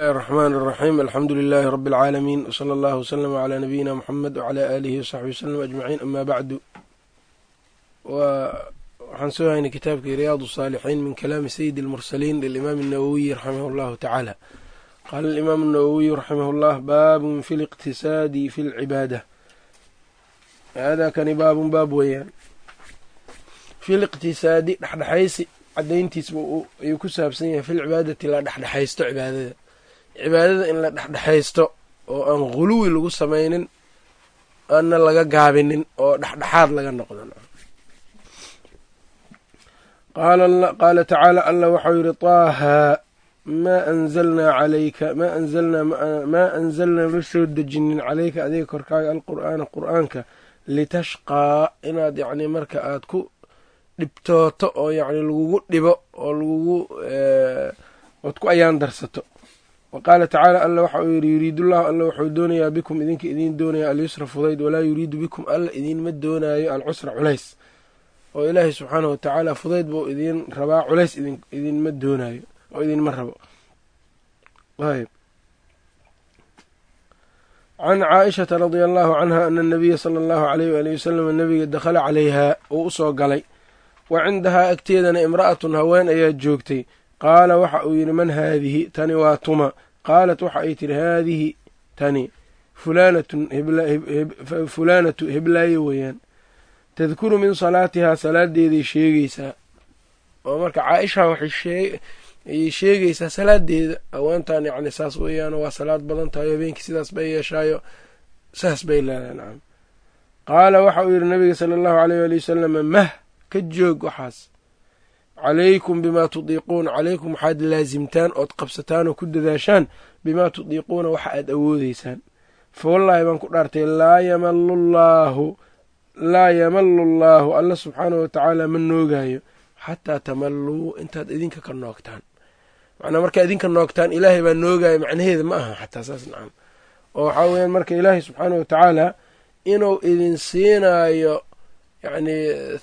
الرحمن الرحيم الحمdu للh رب العاalمين وصلى الله وسلم على نبيina mحمد وعlى آlihi وصaxبi وsلم أجمعين أmا bعdu waxaan soo haynay kitaabkii ryaad الصاalحين min kalaami سيد المرسلين للإmام النwوي رحimه الlه taعالى qاla الإmام النwوي رحimه الlه bab في الاqtisaadi في العباadة hada kani baabun baab weeyaan fi اliqtisaadi dhexdhexaysi cadayntiisba ayuu ku saabsan yahay fi lcibaadati la dhexdhexaysto cibaadada cibaadada in la dhexdhexaysto oo aan ghuluwi lagu samaynin aana laga gaabinin oo dhexdhexaad laga noqdo qaala tacaala allah waxau yihi taaha maa anzalnaa calayka maa anzalnaa maa anzalnaa ma soo dejinin calayka adiga korkaaga alqur'aana qur'aanka litashqaa inaad yacni marka aad ku dhibtooto oo yacni lagugu dhibo oo lagugu ood ku ayaan darsato wa qaala tacaala alla waxa uu yidhi yuriidullahu alla wuxuu doonayaa bikum idinka idiin doonaya alyusra fudayd walaa yuriidu bikum alla idiinma doonaayo alcusra culays. Oo ilaahay subxaanahu watacaala fudayd buu idiin rabaa culays idinma doonaayo oo idinma rabo. Can caaishata radia allahu canha ana anabiya sala allahu alayh waalihi wasalam nabiga dakhala calayhaa uu u soo galay. Wa cindahaa agteedana imra'atun haween ayaa joogtay. Qaala waxa uu yidhi man haadihi? Tani waa tuma qaalat waxa ay tidhi haadihi tani fulaanatu heblaayo weeyaan. Tadkuru min salaatihaa salaadeeday sheegaysaa oo marka caaisha waxay sheegaysaa salaadeeda haweentan yacni saas weeyaan waa salaad badan tahay habeenkii sidaas bay yeeshaayo saas bay leedahay nacam qaala waxa uu yidhi nabiga sala allahu aleyh waali wasalama mah ka joog waxaas calaykum bimaa tudiiquuna calaykum waxaad laasimtaan ood qabsataan oo ku dadaashaan bimaa tudiiquuna waxa aad awoodeysaan fa wallaahi baan ku dhaartay laa yamalu llaahu laa yamalu llaahu alla subxaanahu watacaala ma noogaayo xataa tamalluu intaad idinka ka noogtaan macnaa markaa idinka noogtaan ilaahay baa noogaayo macnaheeda ma aha xataa saas nacam oo waxaa weyaan marka ilaahay subxaanahu watacaala inuu idin siinaayo yacni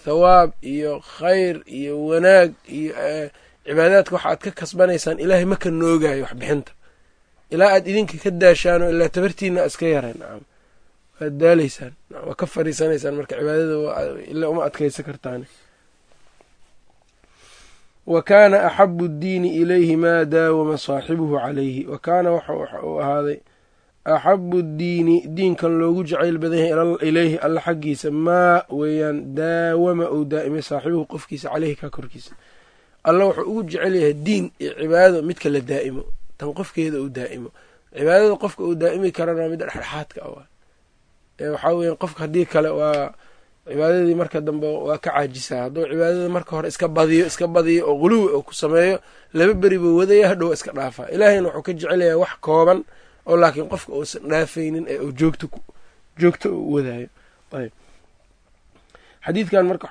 thawaab iyo khayr iyo wanaag iyo cibaadaadka waxa aad ka kasbanaysaan ilaahay ma ka noogaayo waxbixinta. Ilaa aad idinka ka daashaanoo ilaa tabartiina iska yareen nacam waad daaleysaan waa ka fariisanaysaan marka cibaadada ilaa uma adkaysan kartaan wa kaana axabu ddiini ilayhi maa daawama saaxibuhu calayhi. Wa kaana waxa uu ahaaday axabu ddiini diinkan loogu jacayl badan yahay ilayhi alla xaggiisa maa weeyaan daawama uu daa'imay saaxibuhu qofkiisa caleyhi ka korkiisa. Alla wuxuu ugu jecel yahay diin iyo cibaadada midka la daa'imo tan qofkeeda uu daa'imo. Cibaadada qofka uu daa'imi karana midda dhexdhexaadka ah waxaa weya qofka haddii kale waa cibaadadii marka dambe waa ka caajisaa. Hadduu cibaadada marka hore iska badiyo iska badiyo oo quluwi oo ku sameeyo laba beri buu wadaya hadhow iska dhaafaa. Ilaahayna wuxuu ka jecelayaa wax kooban oo laakiin qofka uusan dhaafaynin ee joogto u wadaayo ayb. Xadiidkan marka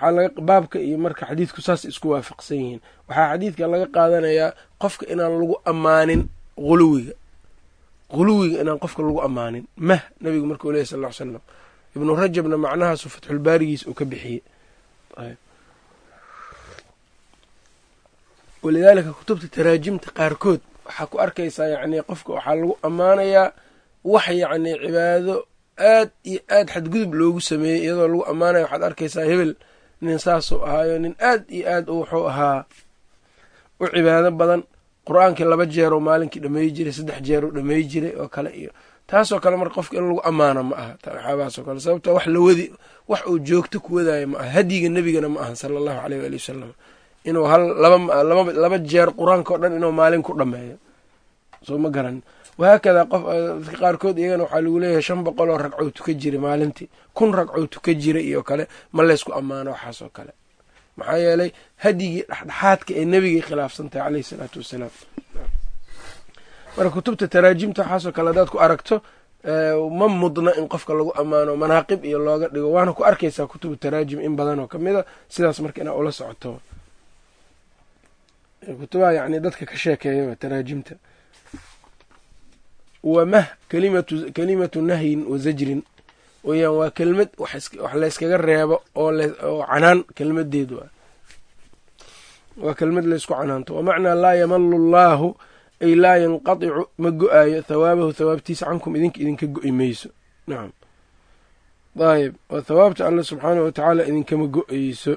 baabka iyo marka xadiidku saas isku waafaqsan yihiin. Waxaa xadiidkan laga qaadanayaa qofka inaan lagu ammaanin huluwiga huluwiga inaan qofka lagu ammaanin. Mah nabigu markuu lehy sal ll ly slam ibnu rajabna macnahaasu fatxulbaarigiis uu ka bixiyey. Walidaalika kutubta taraajimta qaarkood waxaa ku arkaysaa yacni qofka waxaa lagu ammaanayaa wax yacni cibaado aad iyo aad xadgudub loogu sameeyey iyadoo lagu ammaanaya waxaad arkaysaa hebel nin saasuu ahaayo nin aad iyo aad wuxuu ahaa u cibaado badan. Qur'aankii laba jeeroo maalinkii dhameey jiray saddex jeeruu dhameey jiray oo kale iyo taasoo kale marka qofka in lagu ammaano ma aha waxaabaasoo kale sababto wax lawadi wax uu joogto ku wadaayo ma aha hadyiga nebigana ma aha sala allahu aleyh waali wasalam inuu hal laba laba jeer qur'aanka o dhan inuu maalin ku dhameeyo. Soo ma garan. Wahaakadaa qof dadka qaarkood iyagana waxaa lagu leeyahay shan boqol oo ragcoo tuka jiray maalintii. Kun ragcoo tuka jiray iyo kale ma laysku ammaano waxaasoo kale. Maxaa yeelay hadyigii dhexdhexaadka ee nebigay khilaafsan tahay caleyhi salaatu wassalaam marka kutubta taraajimta waxaasoo kale haddaad ku aragto ma mudna in qofka lagu ammaano manaaqib iyo looga dhigo. Waana ku arkaysaa kutubu taraajim in badan oo ka mid a. Sidaas marka inaa ula socoto kutubaha yani dadka ka sheekeeya taraajimta. Wamah kalimatu nahyin wa zajrin. Weyaan waa kelmad wax layskaga reebo oo canaan kelmadeedu ah waa kelmad laysku canaanto. Wamacnaa laa yamalu llaahu ay laa yanqadicu ma go'aayo thawaabahu thawaabtiisa cankum idinka idinka go-i mayso. Nacam ayb oo thawaabta alla subxaanahu watacaala idinkama go-eyso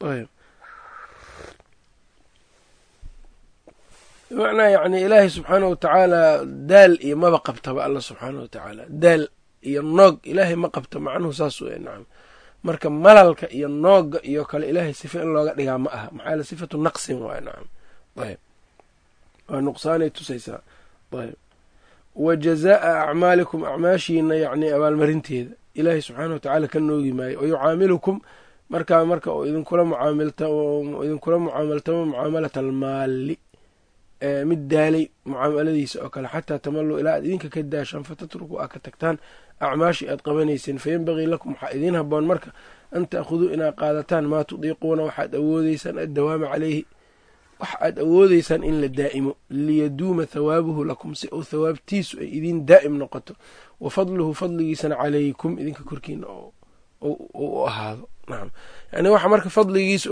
ayb bimacnaa yani ilaahay subxaanahu watacaala daal iyo maba qabtaba alla subxaanahu watacaala daal iyo noog ilaahay ma qabto macnuhu saas wey nacam marka malalka iyo nooga iyo kale ilaahay sifa in looga dhigaa ma aha maxaa yaele sifatu naqsin waay nacam ayb waa nuqsaanay tusaysaa ayb wa jazaa'a acmaalikum acmaashiina yacni abaalmarinteeda ilaahay subxaanah watacaala ka noogi maayo wa yucaamilukum markaa marka uu idinkula mucaamilta idinkula mucaamaltamo mucaamalata almaali mid daalay mucaamaladiisa oo kale. Xataa tamaluu ilaa aad idinka ka daashaan fatatruku aa ka tagtaan. Acmaashii aad qabanayseen fayenbagii lakum waxaa idiin haboon marka an ta'khuduu inaad qaadataan maa tudiiquuna waxaad awoodeysaan addawaama caleyhi wax aad awoodeysaan in la daa'imo liyaduuma thawaabuhu lakum si uu thawaabtiisu ay idiin daa'im noqoto. Wa fadluhu fadligiisana calaykum idinka korkiina u ahaado nacam yani waxa marka fadligiisa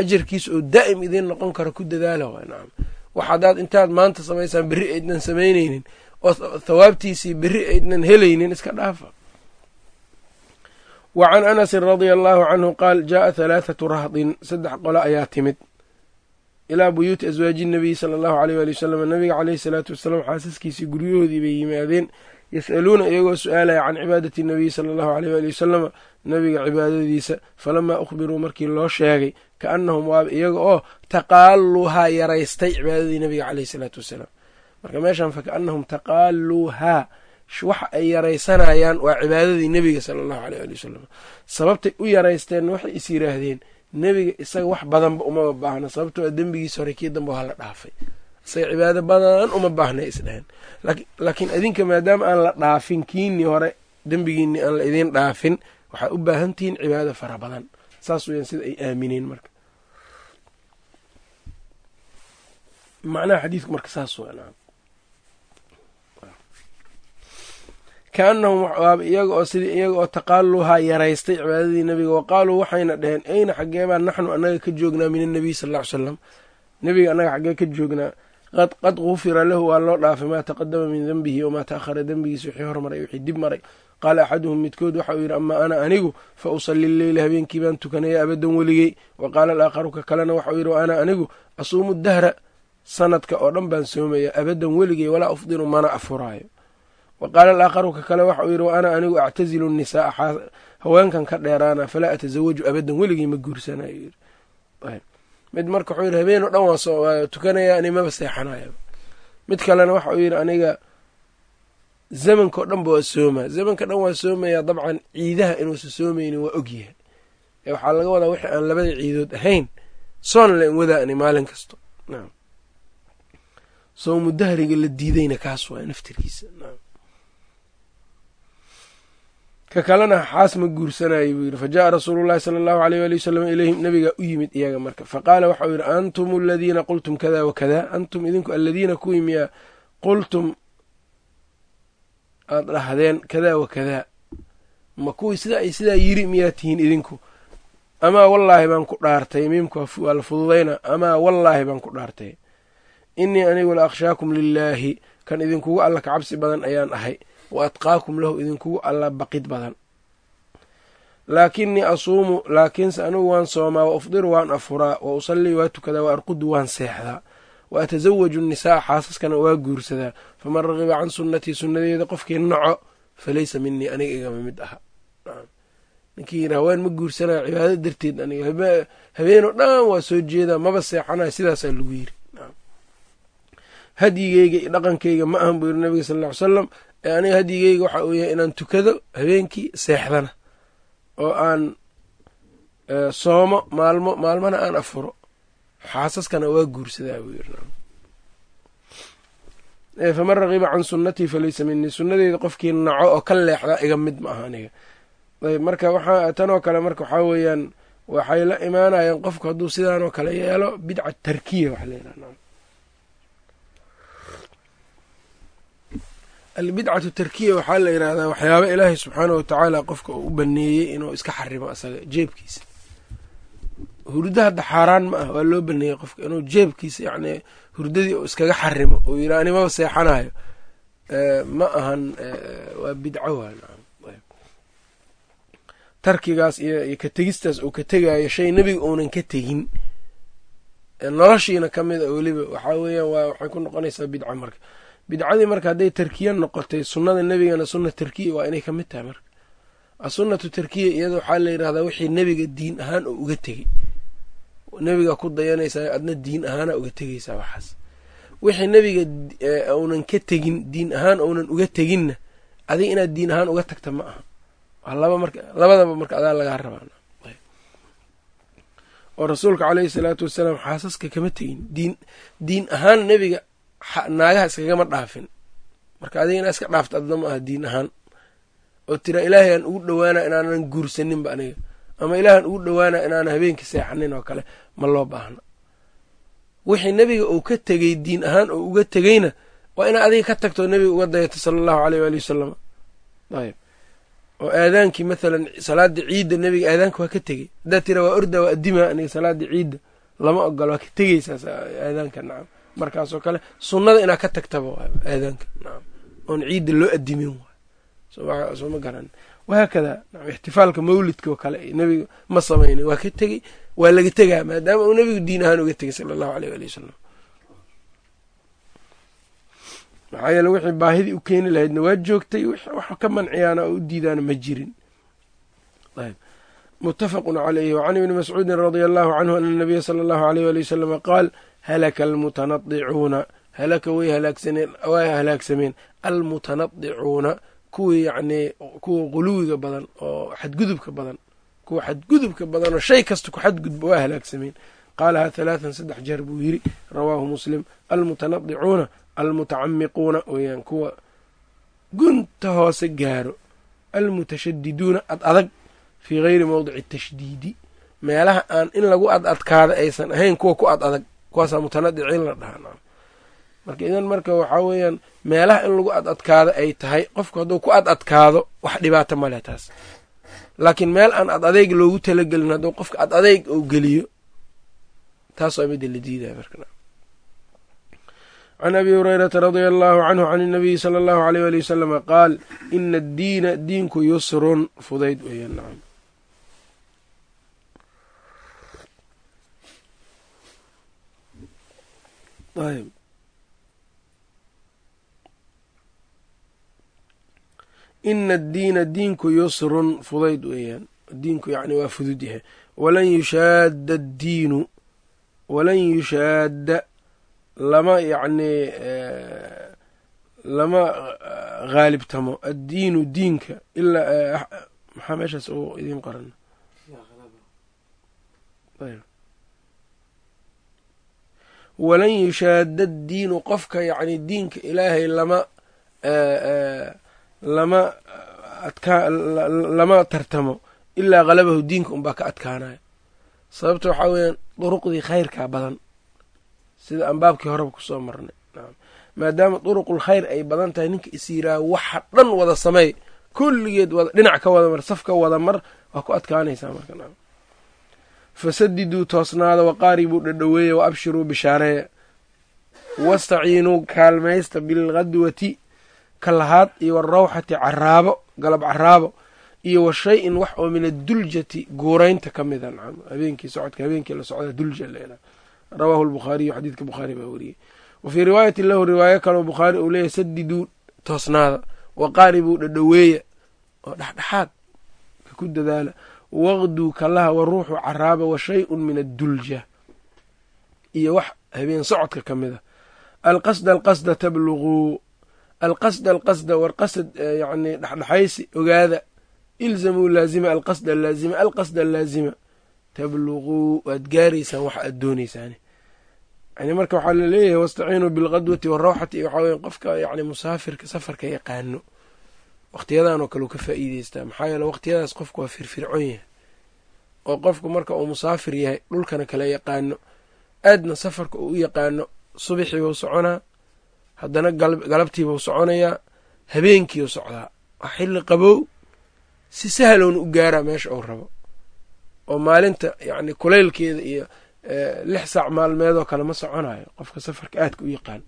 ajarkiisa oo daa'im idiin noqon karo ku dadaala waay nacam wax haddaad intaad maanta samaysaan berri aydnan samaynaynin oo thawaabtiisii berri aydnan helaynin iska dhaafa. Wa can anasin radia allahu canhu qaal jaaa halaathatu rahdin saddex qolo ayaa timid. Ilaa buyuuti aswaaji nabiyi sala allahu aleyh waali wasalam nabiga caleyhi salaatu wasalaam xaasaskiisii guryahoodii bay yimaadeen yas'aluuna iyagoo su'aalaya can cibaadati nabiyi sala allahu aleyh waali wasalama nabiga cibaadadiisa. Falamaa ukhbiruu markii loo sheegay kaannahum waaba iyaga oo taqaaluuhaa yaraystay cibaadadii nabiga caleyhi salaatu wasalaam. Marka meeshan fakaannahum taqaaluuhaa waxa ay yaraysanayaan waa cibaadadii nebiga sala allahu aleyh ali wasalam sababtay u yaraysteen waxay is yiraahdeen nebiga isaga wax badanba umaba baahna sababtoo dembigiisa hore kii dambe waa la dhaafay isaga cibaado badan uma baahnay isdheheen laakiin adinka maadaama aan la dhaafin kiinii hore dembigiinii aan la idiin dhaafin waxaa u baahan tihiin cibaado fara badan. Saas weyaan sida ay aamineen marka. Macnaha xadiidku marka saas waaba iyaga oo sidii iyaga oo taqaaluhaa yaraystay cibaadadii nebiga wa qaaluu waxayna dhaheen ayna xaggeebaa naxnu annaga ka joognaa min annabiy sal ll ly slam nebiga annaga xaggee ka joognaa qad gufira lahu waa loo dhaafay maa taqadama min denbihi wamaa ta'ahara dembigiisa wixii hormaray wixii dib maray. Qaala axaduhum midkood waxauu yidhi amaa ana anigu fa usalli leyla habeenkii baan tukanaya abadan weligey wa qaala alaakharu ka kalena waxauu yidhi ana anigu asuumu dahra sanadka oo dhan baan soomaya abadan weligey walaa ufdiru mana afuraayo. Wa qaala alaakharu ka kale waxauu yidhi wa ana anigu actazilu nisaaa haweenkan ka dheeraana falaa atasawaju abadan weligey ma guursanayo mid marka wuxuu yidhi habeen oo dhan waa tukanaya animaba seexanaya mid kalena waxa uu yidhi aniga zamankao dhanba waa soomaa. Zamanka dhan waa soomayaa dabcan ciidaha inuusan soomaynin waa ogyahay ee waxaa laga wadaa wixii aan labada ciidood ahayn soon la in wadaani maalin kasto. Nacam soomu dahriga la diidayna kaas waa naftirkiisa. Nacam ka kalena xaas ma guursanayo buu yidhi. Fa jaءa rasuulu llahi sala allahu aleyh wali wasalam ilayhim nabigaa u yimid iyaga marka. Faqaala waxau yidhi antum aladiina qultum kada wakada antum idinku aladiina kuwii miyaa qultum aada dhahdeen kadaa wa kadaa. Ma kuwii sidaa ay sidaa yiri miyaa tihiin idinku? Amaa wallaahi baan ku dhaartay miimka waa la fududayna. Amaa wallaahi baan ku dhaartay. Innii anigu la akhshaakum lilaahi kan idinkugu alla ka cabsi badan ayaan ahay wa atqaakum lahu idinkugu alla baqid badan. Laakinii asuumu laakiinse anigu waan soomaa wa ufdiru waan afuraa wa usallii waa tukadaa wa arqudu waan seexdaa. Wa atasawaju nisaa xaasaskana waa guursadaa. Faman ragiba can sunnatii sunnadeeda qofkii naco falaysa minii aniga igama mid aha. Ninkii haween ma guursanayo cibaado darteed aniga habeenoo dhan waa soo jeedaa maba seexanayo sidaasaa lagu yiri hadyigeyga iyo dhaqankeyga ma ahan buu yiri nabiga sal ll ly salam ee aniga hadyigeyga waxa uu yahay inaan tukado habeenkii seexdana oo aan soomo maalmo maalmana aan afuro. Xaasaskana waa guursadaa buu yiri faman ragiba can sunnatii falaysa minii sunnadeeda qofkii naco oo ka leexdaa iga mid ma aha aniga. Ayb marka waxaa tanoo kale marka waxaa weeyaan waxay la imaanayaan qofku hadduu sidaanoo kale yeelo bidca tarkiya waxa la albidcatu tarkiya waxaa la yidhahdaa waxyaaba ilaahay subxaanah watacaala qofka uu u baneeyey inuu iska xarimo asaga jeebkiisa. Hurdo hadda xaaraan ma ah waa loo baneeyey qofka inuu jeebkiisa yacni hurdadii uu iskaga xarimo uu yidhi animaba seexanayo ma ahan waa bidco waa tarkigaas iyo ka tegistaas uu ka tegayo shay nebiga uunan ka tegin. Noloshiina ka mid a weliba waxaa weeyaan waa waxay ku noqonaysaa bidca marka bidcadii marka hadday tarkiya noqotay sunnada nebigana sunna tarkiya waa inay ka mid tahay marka. Asunnatu tarkiya iyada waxaa la yidhahdaa wixii nebiga diin ahaan oo uga tegey. Nebiga ku dayanaysaa adna diin ahaana uga tegeysaa waxaas. Wixii nebiga uunan ka tegin diin ahaan uunan uga teginna adiga inaad diin ahaan uga tagta ma aha. Laba marka labadaba marka adaa lagaa rabaa. Oo rasuulka caleyhi salaatu wasalaam xaasaska kama tegin. Diin diin ahaan nebiga naagaha iskagama dhaafin. Marka adiga inaa iska dhaafta adna ma aha diin ahaan. Oo tira ilaahay aan ugu dhowaana inaanan guursaninba aniga. Ama ilaahan ugu dhowaana inaanan habeenkii seexanin oo kale. Ma loo baahno wixii nebiga uu ka tegey diin ahaan oo uga tegeyna waa inaa adiga ka tagto nebiga uga dayato sala allahu aleyh waali wasalam ayb oo aadaankii mathalan salaada ciidda nebiga aadaanka waa ka tegey. Haddaa tira waa orda waa adima aniga salaada ciidda lama ogola waa ka tegeysaas aadaanka nacam markaasoo kale sunnada inaa ka tagtaba aadaanka nacam oon ciidda loo adimin waay. Garan. Wahaakadaa ixtifaalka mawlidka oo kale nebiga ma samaynin. Waa ka tegey waa laga tegaa maadaama uu nebigu diin ahaan uga tegey sala allahu aleyh waali wasalam maxaa yeele wixii baahidii u keeni lahaydna waa joogtay wax ka manciyaana oo u diidaana ma jirin. Mutafaqun caleyhi wacan ibni mascuudin radia allahu canhu ana nabiya sala allahu aleyh wali wasalama qaal halaka almutanadicuuna halaka way halaagsameen almutanadicuuna kuwii yacnii kuwa quluwiga badan oo xadgudubka badan kuwa xadgudubka badan oo shay kasta ku xadgudba waa halaagsameen qaalahaa halaathan saddex jeer buu yiri rawaahu muslim almutanadicuuna almutacamiquuna weeyaan kuwa gunta hoose gaaro almutashadiduuna ad adag fii gayri mowdici tashdiidi meelaha aan in lagu ad adkaado aysan ahayn kuwa ku ad adag kuwaasaa mutanadiciin la dhahaa. Marka idan marka waxaa weeyaan meelaha in lagu ad adkaado ay tahay qofku hadduu ku ad adkaado wax dhibaato maleh taas. Laakiin meel aan ad adeyg loogu talagelin hadduu qofka ad adeyg uu geliyo taas waa midda la diidaya marka. Can abi hurayrata radia allahu canhu can inabiyi sala allahu aleyh wali wasalama qaal ina addiina diinku yusrun. Fudayd weeyaan ayb ina addiina diinku yusrun fudayd weeyaan diinku yacni waa fudud yahay walan yushaadda addiinu walan yushaadda lama yacnii lama haalibtamo addiinu diinka ilaa maxaa meeshaas u idiin qoran walan yushaadda addiinu qofka yacni diinka ilaahay lama lama adkaa lama tartamo ilaa halabahu diinka unbaa ka adkaanaya sababta waxaa weeyaan duruqdii khayrkaa badan sida aan baabkii horeba ku soo marnay. Maadaama duruqul khayr ay badan tahay ninka is yiraa waxa dhan wada sameey kulligeed dhinac ka wada mar saf ka wada mar waa ku adkaanaysaa marka fasadiduu toosnaada waqaaribuu dhadhoweeya wa abshiruu bishaareeya wastaciinuu kaalmaysta bilghadwati kalahaad iyo warawxati caraabo galab caraabo iyo wa shay-in wax oo min aduljati guuraynta ka mida nacam. Habeenkii socodka habeenkii la socda dulja leela rawaahu lbukhaariyu xadiidka bukhaari baa weriyey wa fii riwaayatin lahu riwaayo kaleo bukhaari uu leeyahy sadiduu toosnaada waqaaribuu dhadhoweeya oo dhexdhexaad ka ku dadaala waqduu kalaha wa ruuxu caraaba wa shay-un min addulja. Iyo wax habeen socodka ka mid a. Alqasda alqasda tabluguu alqasda alqasda war qasad yacni dhexdhexaysi ogaada. Ilzamuu laazima alqasda laazima alqasda laazima. Tabluguu waad gaaraysaan wax aad dooneysaan yani marka waxaa la leeyahay wastaciinuu bilqadwati warawxati waxaa weya qofka yani musaafirka safarka yaqaano waqtiyadan oo kale u ka faa'iideystaa maxaa yeele waqtiyadaas qofku waa firfircoon yahay. Oo qofku marka uu musaafir yahay dhulkana kala yaqaano. Aadna safarka uu u yaqaano subaxiibuu soconaa haddana galabtiibuu soconayaa habeenkiiu socdaa. Waa xilli qabow si sahlowna u gaaraa meesha uu rabo. Oo maalinta yacni kulaylkeeda iyo lix saac maalmeedoo kale ma soconayo qofka safarka aadka u yaqaan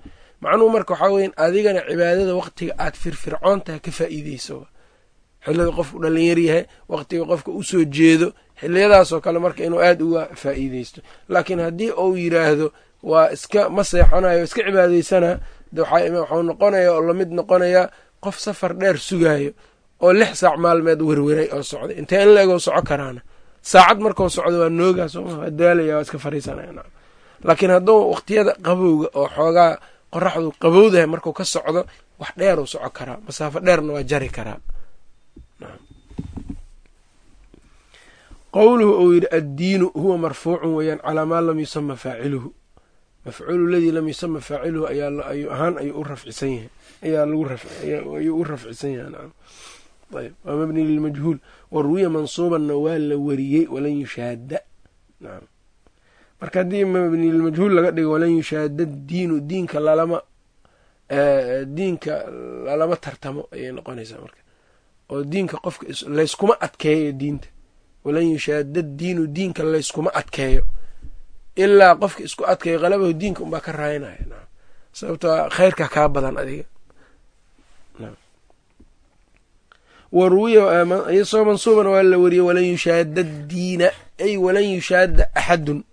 macnuhu marka waxaa weyan adigana cibaadada waqtiga aad firfircoontaha ka faa'iideyso. Xillada qofku dhalinyar yahay waqtiga qofka u soo jeedo xiliyadaasoo kale marka inuu aada uga faa'iideysto. Laakiin haddii uu yiraahdo waa iska ma seexanayo iska cibaadeysanaa de waxuu noqonaya oo la mid noqonayaa qof safar dheer sugaayo oo lix saac maalmeed werweray oo socday. Intee in la-egoo soco karaana? Saacad markuu socdo waa noogaa sooma daalaya waa iska fariisanaya laakiin hadduu waqtiyada qabowga oo xoogaa qoraxdu qabowdahay markuu ka socdo wax dheeruu soco karaa masaafo dheerna waa jari karaa. Qowluhu uu yidhi addiinu huwa marfuucun weeyaan calaa maa lam yusama faaciluhu. Mafcuulu ladii lam yusama faaciluhu ayuu ahaan ayuu u rafcisan yahay ayaa ayuu u rafcisan yahay nacam ayb waa mabni lilmajhuul waruwiya mansuubanna waa la wariyey walan yushaada nacam marka haddii mabni lilmajhuul laga dhigo walan yushaada diinu diinka lalama diinka lalama tartamo ayay noqonaysaa marka. Oo diinka qofka layskuma adkeeyo diinta. Walan yushaada diinu diinka layskuma adkeeyo. Ilaa qofka isku adkeeyo qalabahu diinka unbaa ka raayinaya nacam sababto khayrka kaa badan adiga. Waruwiya soo mansuuban waa la wariyey walan yushaada diina. Ay walan yushaada axadun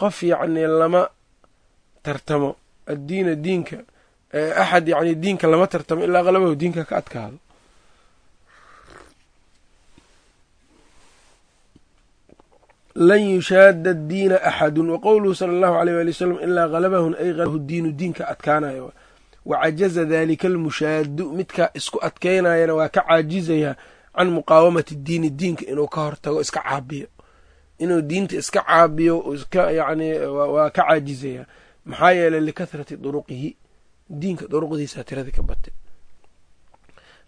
qof yacni lama tartamo. Addiina diinka axad yacni diinka lama tartamo ilaa qalabahu diinka ka adkaado. Lan yushaada diina axadun waqowluhu sala allahu aleyh waali wasalam ilaa qalabahun ay qalabahu diinu diinka adkaanayo. Wacajaza dalika almushaadu midkaa isku adkeynayana waa ka caajizayaa can muqaawamati diini diinka inuu ka hortago iska caabiyo inuu diinta iska caabiyo iska yani waa ka caajizayaa maxaa yeelay likathrati duruqihi diinka duruqdiisa tiradii ka batay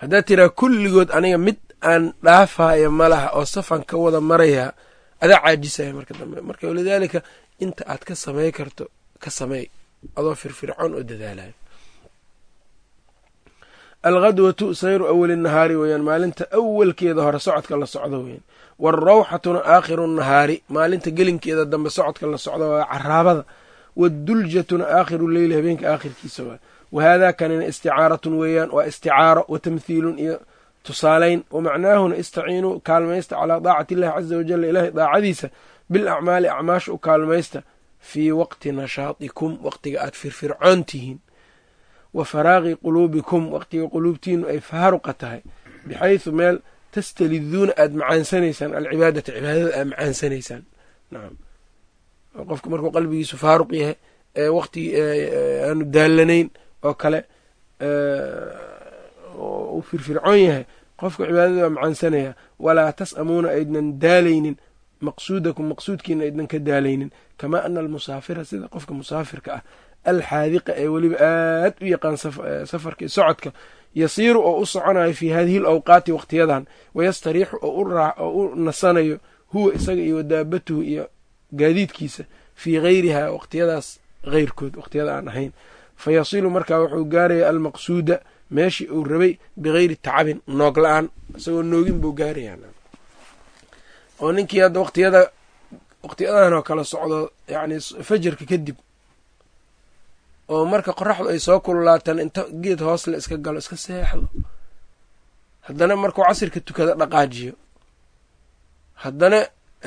haddaad tiraa kulligood aniga mid aan dhaafaya malaha oo safan ka wada marayaa adaa caajisaya marka dambe. Marka walidaalika inta aad ka samey karto ka sameey adoo firfircoon oo dadaalayo alghadwatu sayru awali nahaari weeyaan maalinta awalkeeda hore socodka la socdo weyaan waarawxatuna aakhiru nahaari maalinta gelinkeeda dambe socodka la socdo waa caraabada waaduljatuna aakhiru leyli habeenka aakhirkiisa waa wahaadaa kanina isticaaratun weeyaan waa isticaaro wa tamthiilun iyo tusaalayn wamacnaahuna istaciinuu kaalmaysta calaa daacati illahi caza wajala ilaahay daacadiisa bilacmaali acmaasha u kaalmaysta fii waqti nashaatikum waqtiga aad firfircoon tihiin wa faraaqi quluubikum waqtiga quluubtiinu ay faaruqa tahay bixaysu meel tastaliduuna aada macaansanaysaan alcibaadata cibaadada aad macaansanaysaan nacam qofka markuu qalbigiisu faaruq yahay ee waqti aanu daalanayn oo kale uu firfircoon yahay qofka cibaadada waa macaansanaya walaa tas'amuuna aydnan daalaynin maqsuudakum maqsuudkiina aydnan ka daalaynin kamaa ana almusaafira sida qofka musaafirka ah alxaadiqa ee weliba aad u yaqaan safarka socodka yasiiru oo u soconayo fii hadihi alawqaati waqtiyadan wayastariixu oo u nasanayo huwa isaga iyo wadaabatuhu iyo gaadiidkiisa fii gayrihaa waqtiyadaas heyrkood waqtiyada aan ahayn. Fa yasilu markaa wuxuu gaaraya almaqsuuda meeshii uu rabay bigayri tacabin noog la'aan isagoo noogin buu gaaraya oo ninkii hadda waqtiyada waqtiyadan oo kala socdo yacni fajarka kadib oo marka qoraxdu ay soo kululaataan inta geed hoosle iska galo iska seexdo. Haddana markuu casirka tukada dhaqaajiyo haddana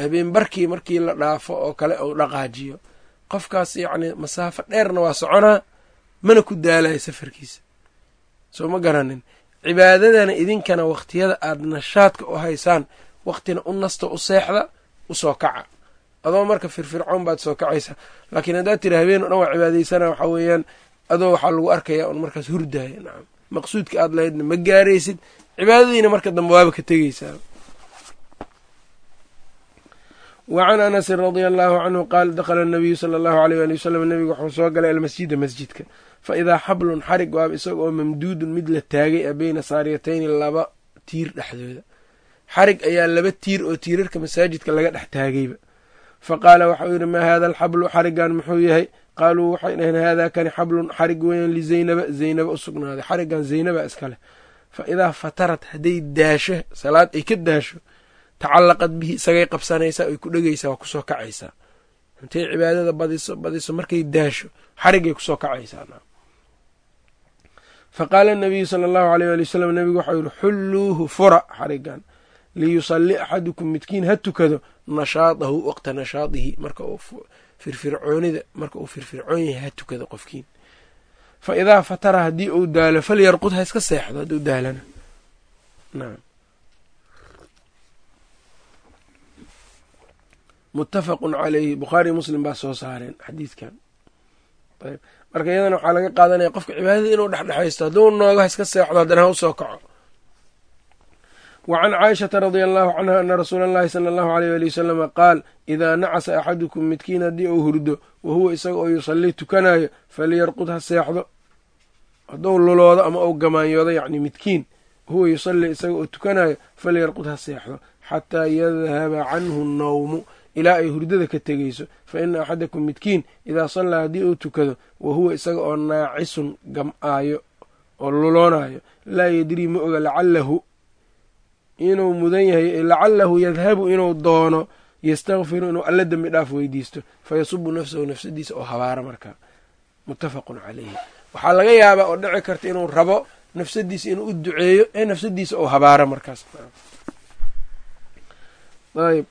habeen barkii markii la dhaafo oo kale uu dhaqaajiyo. Qofkaas yacni masaafo dheerna waa soconaa mana ku daalayo safarkiisa. Soo ma garanin. Cibaadadana idinkana waqtiyada aada nashaadka u haysaan waqtina u nasta u seexda u soo kaca adoo marka firfircoon baad soo kacaysaa laakiin haddaad tiri habeen o dhan waa cibaadaysana waxaa weeyaan adoo waxaa lagu arkaya un markaas hurdaaya. Nacam maqsuudka aad lahaydna ma gaaraysid? Cibaadadiina marka dambe waaba ka tegeysaa wa can anasin radia allaahu canhu qaal dakhala anabiyu sala allahu aleyh ali wasalam nebigu wuxuu soo galay almasjida masjidka. Fa idaa xablun xarig waaba isaga oo mamduudun mid la taagay a beyna saariyatayni laba tiir dhexdooda. Xarig ayaa laba tiir oo tiirarka masaajidka laga dhex taagayba fa qaala waxau yidhi maa haada alxablu xarigan muxuu yahay qaaluu waxay dhaheen haadaa kani xablun xarig weeyaan lizaynaba zaynaba u sugnaaday xarigan zaynaba iska leh fa idaa fatarat hadday daasho salaad ay ka daasho tacallaqad bihi isagay qabsanaysaa ay ku dhegaysaa waa ku soo kacaysaa intay cibaadada badiso badiso markay daasho xarigay ku soo kacaysaa fa qaala nabiyu sala allahu aleyh ali wasalam nebigu waxau yihi xulluuhu fura xarigan liyusalli axadukum midkiin ha tukado nashaadahu waqta nashaadihi marka uu firfircoonida marka uu firfircoon yahay ha tukado qofkiin. Fa idaa fatara haddii uu daalo falyarqud ha iska seexdo hadduu daalana. Naam. Muttafaqun calayhi bukhaari muslim baa soo saareen xadiidkan. Marka iyadana waxaa laga qaadanaya qofka cibaadada inuu dhexdhexaysto hadduu noogo ha iska seexdo haddana ha u soo kaco wa can caaishata radia allahu canha ana rasuula allahi sala allahu aleyh ali wasalama qaal idaa nacasa axadukum midkiin haddii uu hurdo wa huwa isaga oo yusallii tukanayo faliyarqud ha seexdo hadduu luloodo ama uu gamaanyoodo yacni midkiin wahuwa yusallii isaga oo tukanayo falyarqud ha seexdo xataa yadhaba canhu nnawmu ilaa ay hurdada ka tegeyso fa ina axadakum midkiin idaa sallaa haddii uu tukado wa huwa isaga oo naacisun gam-aayo oo luloonayo laa yadrii ma oga lacalahu inuu mudan yahay lacalahu yadhabu inuu doono yastakfiru inuu alla dembi dhaaf weydiisto fayasubu nafsahu nafsadiisa oo habaara markaa muttafaqun calayhi waxaa laga yaabaa oo dhici karta inuu rabo nafsadiisa inuu u duceeyo ee nafsadiisa oo habaaro markaas. Ayb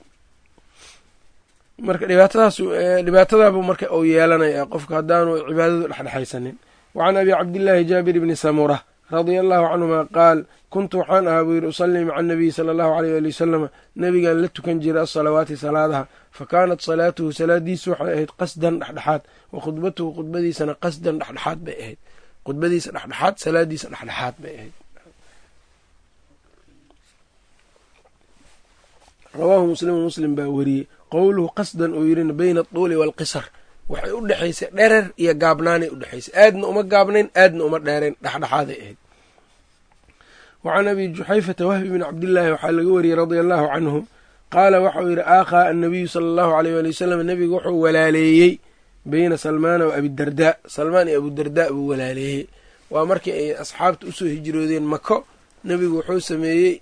marka dhibaatadaas dhibaatadabu marka uu yeelanaya qofka haddaanu cibaadadu dhexdhexaysanin. Wacan abi cabdillaahi jaabir bni samura radia allahu canhuma qaal kuntu waxaan ahaa buu yidhi usallii maca anabiyi sala allahu aleyh ali wasalama nebigan la tukan jiray asalawaati salaadaha. Fa kaanat salaatuhu salaadiisu waxay ahayd qasdan dhexdhexaad wa khudbatuhu khudbadiisana qasdan dhexdhexaad bay ahayd. Khudbadiisa dhexdhexaad salaadiisa dhexdhexaad bay ahayd. Rawaahu muslimu muslim baa weriyey qowluhu qasdan uu yidhina bayna aduuli waalqisar waxay u dhexaysay dherer iyo gaabnaanay u dhexaysay aadna uma gaabnayn aadna uma dheerayn. Dhexdhexaaday ahayd. Wa can abi juxayfata wahbi bni cabdillaahi waxaa laga wariyey radia allahu canhu. Qaala waxauu yidhi aakhaa annabiyu sala allahu aleyh ali wasalam nebigu wuxuu walaaleeyey beyna salmaana wa abidardaa salmaan iyo abudardaa buu walaaleeyey. Waa markii ay asxaabta u soo hijroodeen mako nebigu wuxuu sameeyey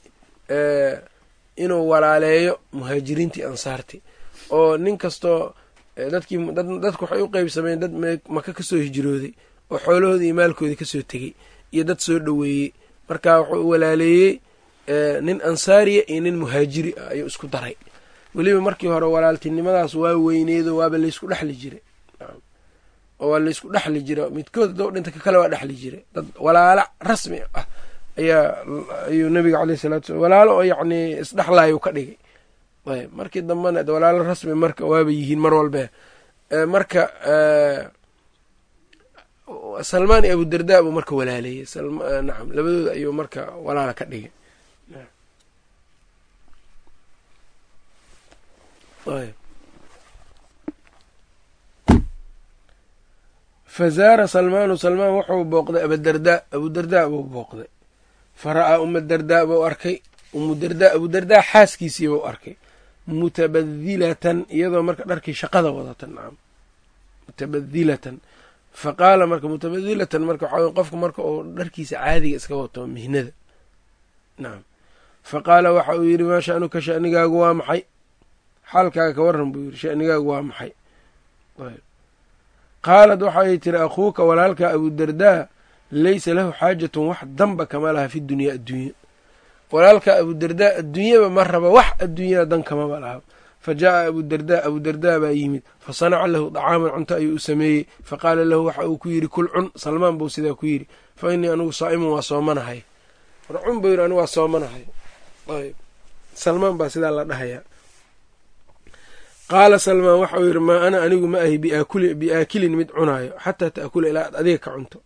inuu walaaleeyo muhaajiriintii ansaarti oo nin kastoo dadkii dadku waxay u qeybsameen dad maka ka soo hijrooday oo xoolahoodii iyo maalkoodii ka soo tegey iyo dad soo dhoweeyey. Marka wuxuu walaaleeyey nin ansaariya iyo nin muhaajiri ah ayuu isku daray. Weliba markii hore walaaltinimadaas waa weyneedo waaba laysku dhexli jiray oo waa laysku dhexli jira midkood haddou dhinta ka kale waa dhexli jiray dad walaalo rasmi ah ayaa ayuu nabiga caleyh salatu slam walaalo oo yacni isdhexlaayu ka dhigay markii dambena walaalo rasmi marka waaba yihiin mar walbe marka salmaan iyo abudardaa buu marka walaaleeyey nacam labadooda ayuu marka walaala ka dhigay. Fa zaara salmaanu salmaan wuxuu booqday abadardaa abudardaa buu booqday. Fa ra'aa uma dardaa buu arkay. Umudardaa abudardaa xaaskiisii buu arkay mutabadilatan iyadoo marka dharkii shaqada wadata nacam mutabadilatan. Fa qaala marka mutabadilatan marka waxaa qofka marka uu dharkiisa caadiga iska wato mihnada. Nacam fa qaala waxa uu yidhi maa sha'nuka sha'nigaagu waa maxay? Xaalkaaga ka waran buu yidhi sha'nigaagu waa maxay? Qaalad waxay tiri akhuuka walaalka abudardaa laysa lahu xaajatun wax danba kama laha fi dunyaa adduunye walaalka abudardaa adduunyaba ma raba wax adduunyada dan kamaba laha. Fa jaa'a abudardaa abudardaa baa yimid. Fa sanaca lahu dacaaman cunto ayuu u sameeyey. Fa qaala lahu waxa uu ku yidhi kul cun. Salmaan buu sidaa ku yidhi fa innii anigu saa'imun waa soomanahay. War cun buu yidhi anigu waa soomanahay. Ayb salmaan baa sidaa la dhahayaa. Qaala salmaan waxauu yidhi maa ana anigu ma ahi biaakilin mid cunaayo xataa ta'kula ilaa ad adiga ka cunto.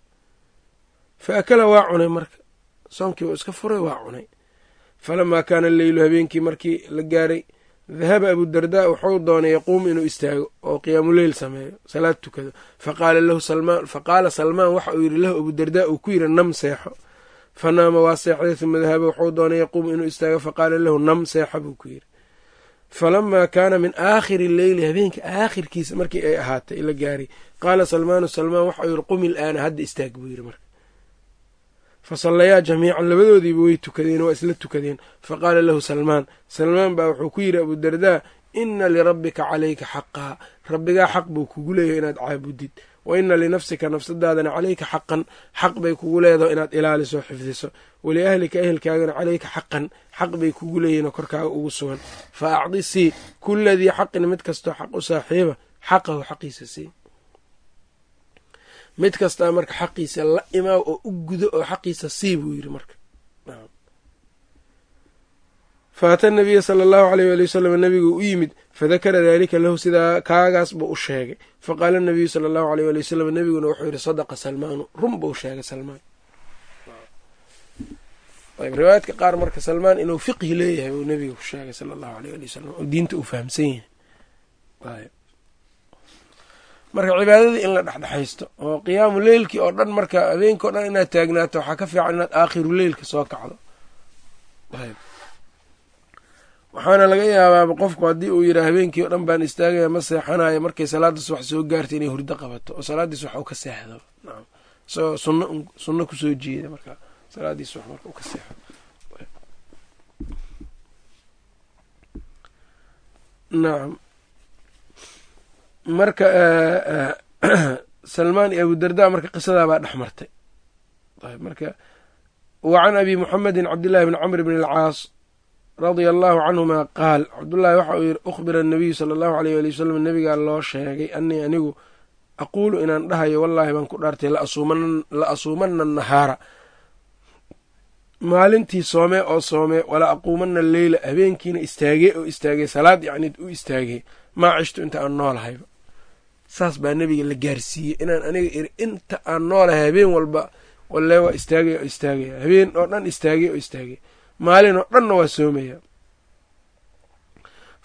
Fa akala waa cunay marka. Soonkii uu iska furay waa cunay falamaa kaana alleylu habeenkii markii la gaaray dahaba abudardaa wuxuu doonay yaquumu inuu istaago oo qiyaamuleyl sameeyo salaad tukado. Faqaala lahu salmaan faqaala salmaan waxa uu yidhi lahu abudardaa uu ku yidhi nam seexo. Fa naama waa seexday uma dahaba wuxuu doonay yaquumu inuu istaago faqaala lahu nam seexa buu ku yidhi. Falamaa kaana min aakhiri leyli habeenka aakhirkiisa markii ay ahaatay la gaaray. Qaala salmaanu salmaan waxau yidhi qumi ilaana hadda istaag buu yidhi marka fa sallayaa jamiican labadoodiiba way tukadeen waa isla tukadeen. Fa qaala lahu salmaan salmaan baa wuxuu ku yidhi abudardaa inna lirabbika calayka xaqaa rabbigaa xaq buu kugu leeyahay inaad caabudid. Wa inna linafsika nafsadaadana calayka xaqan xaq bay kugu leedaho inaad ilaaliso xifdiso. Waliahlika ehelkaagana calayka xaqan xaq bay kugu leeyihiin oo korkaaga ugu sugan. Fa acdi sii kulladii xaqin mid kastoo xaq u saaxiiba xaqahu xaqiisa sii mid kastaa marka xaqiisa la imaaw oo u gudo oo xaqiisa sii buu yidhi marka. Faata nabiya sala allahu aleyh waali wasalam nabigu u yimid fadakara daalika lahu sidaa kaagaas buu u sheegay. Faqaala nabiyu sala allahu aleyh waali wasalam nabiguna wuxuu yidhi sadaqa salmaanu. Run buu sheegay salmaan. Ayb riwaayadka qaar marka salmaan inuu fiqhi leeyahay uu nabiga ku sheegay sala allahu aleyh waali wasalam oo diinta uu fahamsan yahay marka cibaadadii in la dhexdhexaysto oo qiyaamu leylkii oo dhan marka habeenkii o dhan inaad taagnaato waxaa ka fiican inaad aakhiru leylka soo kacdo. Waxaana laga yaabaaba qofku haddii uu yidhaa habeenkii o dhan baan istaagaya ma seexanayo markay salaada subax soo gaartay inay hurdo qabato oo salaadii subax uu ka seexdo. Isagoo sunno sunno ku soo jeeda marka salaadii subax marka uu ka seexdo nacam marka salmaan iyo abudarda marka qisadaa baa dhex martay. Marka wa can abi muxamedin cabdillahi bni camr bn alcaas radia allahu canhuma qaal cabdullaahi waxa uu yidhi ukhbira anabiyu sala allahu aleyh ali wasalam nebigaa loo sheegay anii anigu aquulu inaan dhahayo wallaahi baan ku dhaartay la asuumanna nahaara. Maalintii soomee oo soomee wala aquumanna leyla habeenkiina istaagee oo istaagee salaad yacni u istaagee maa cishtu inta aan noolahayba saas baa nebiga la gaarsiiyey inaan aniga iri inta aan noolahay habeen walba walle waa istaagaya oo istaagaya habeen oo dhan istaagay oo istaagay. Maalin oo dhanna waa soomaya.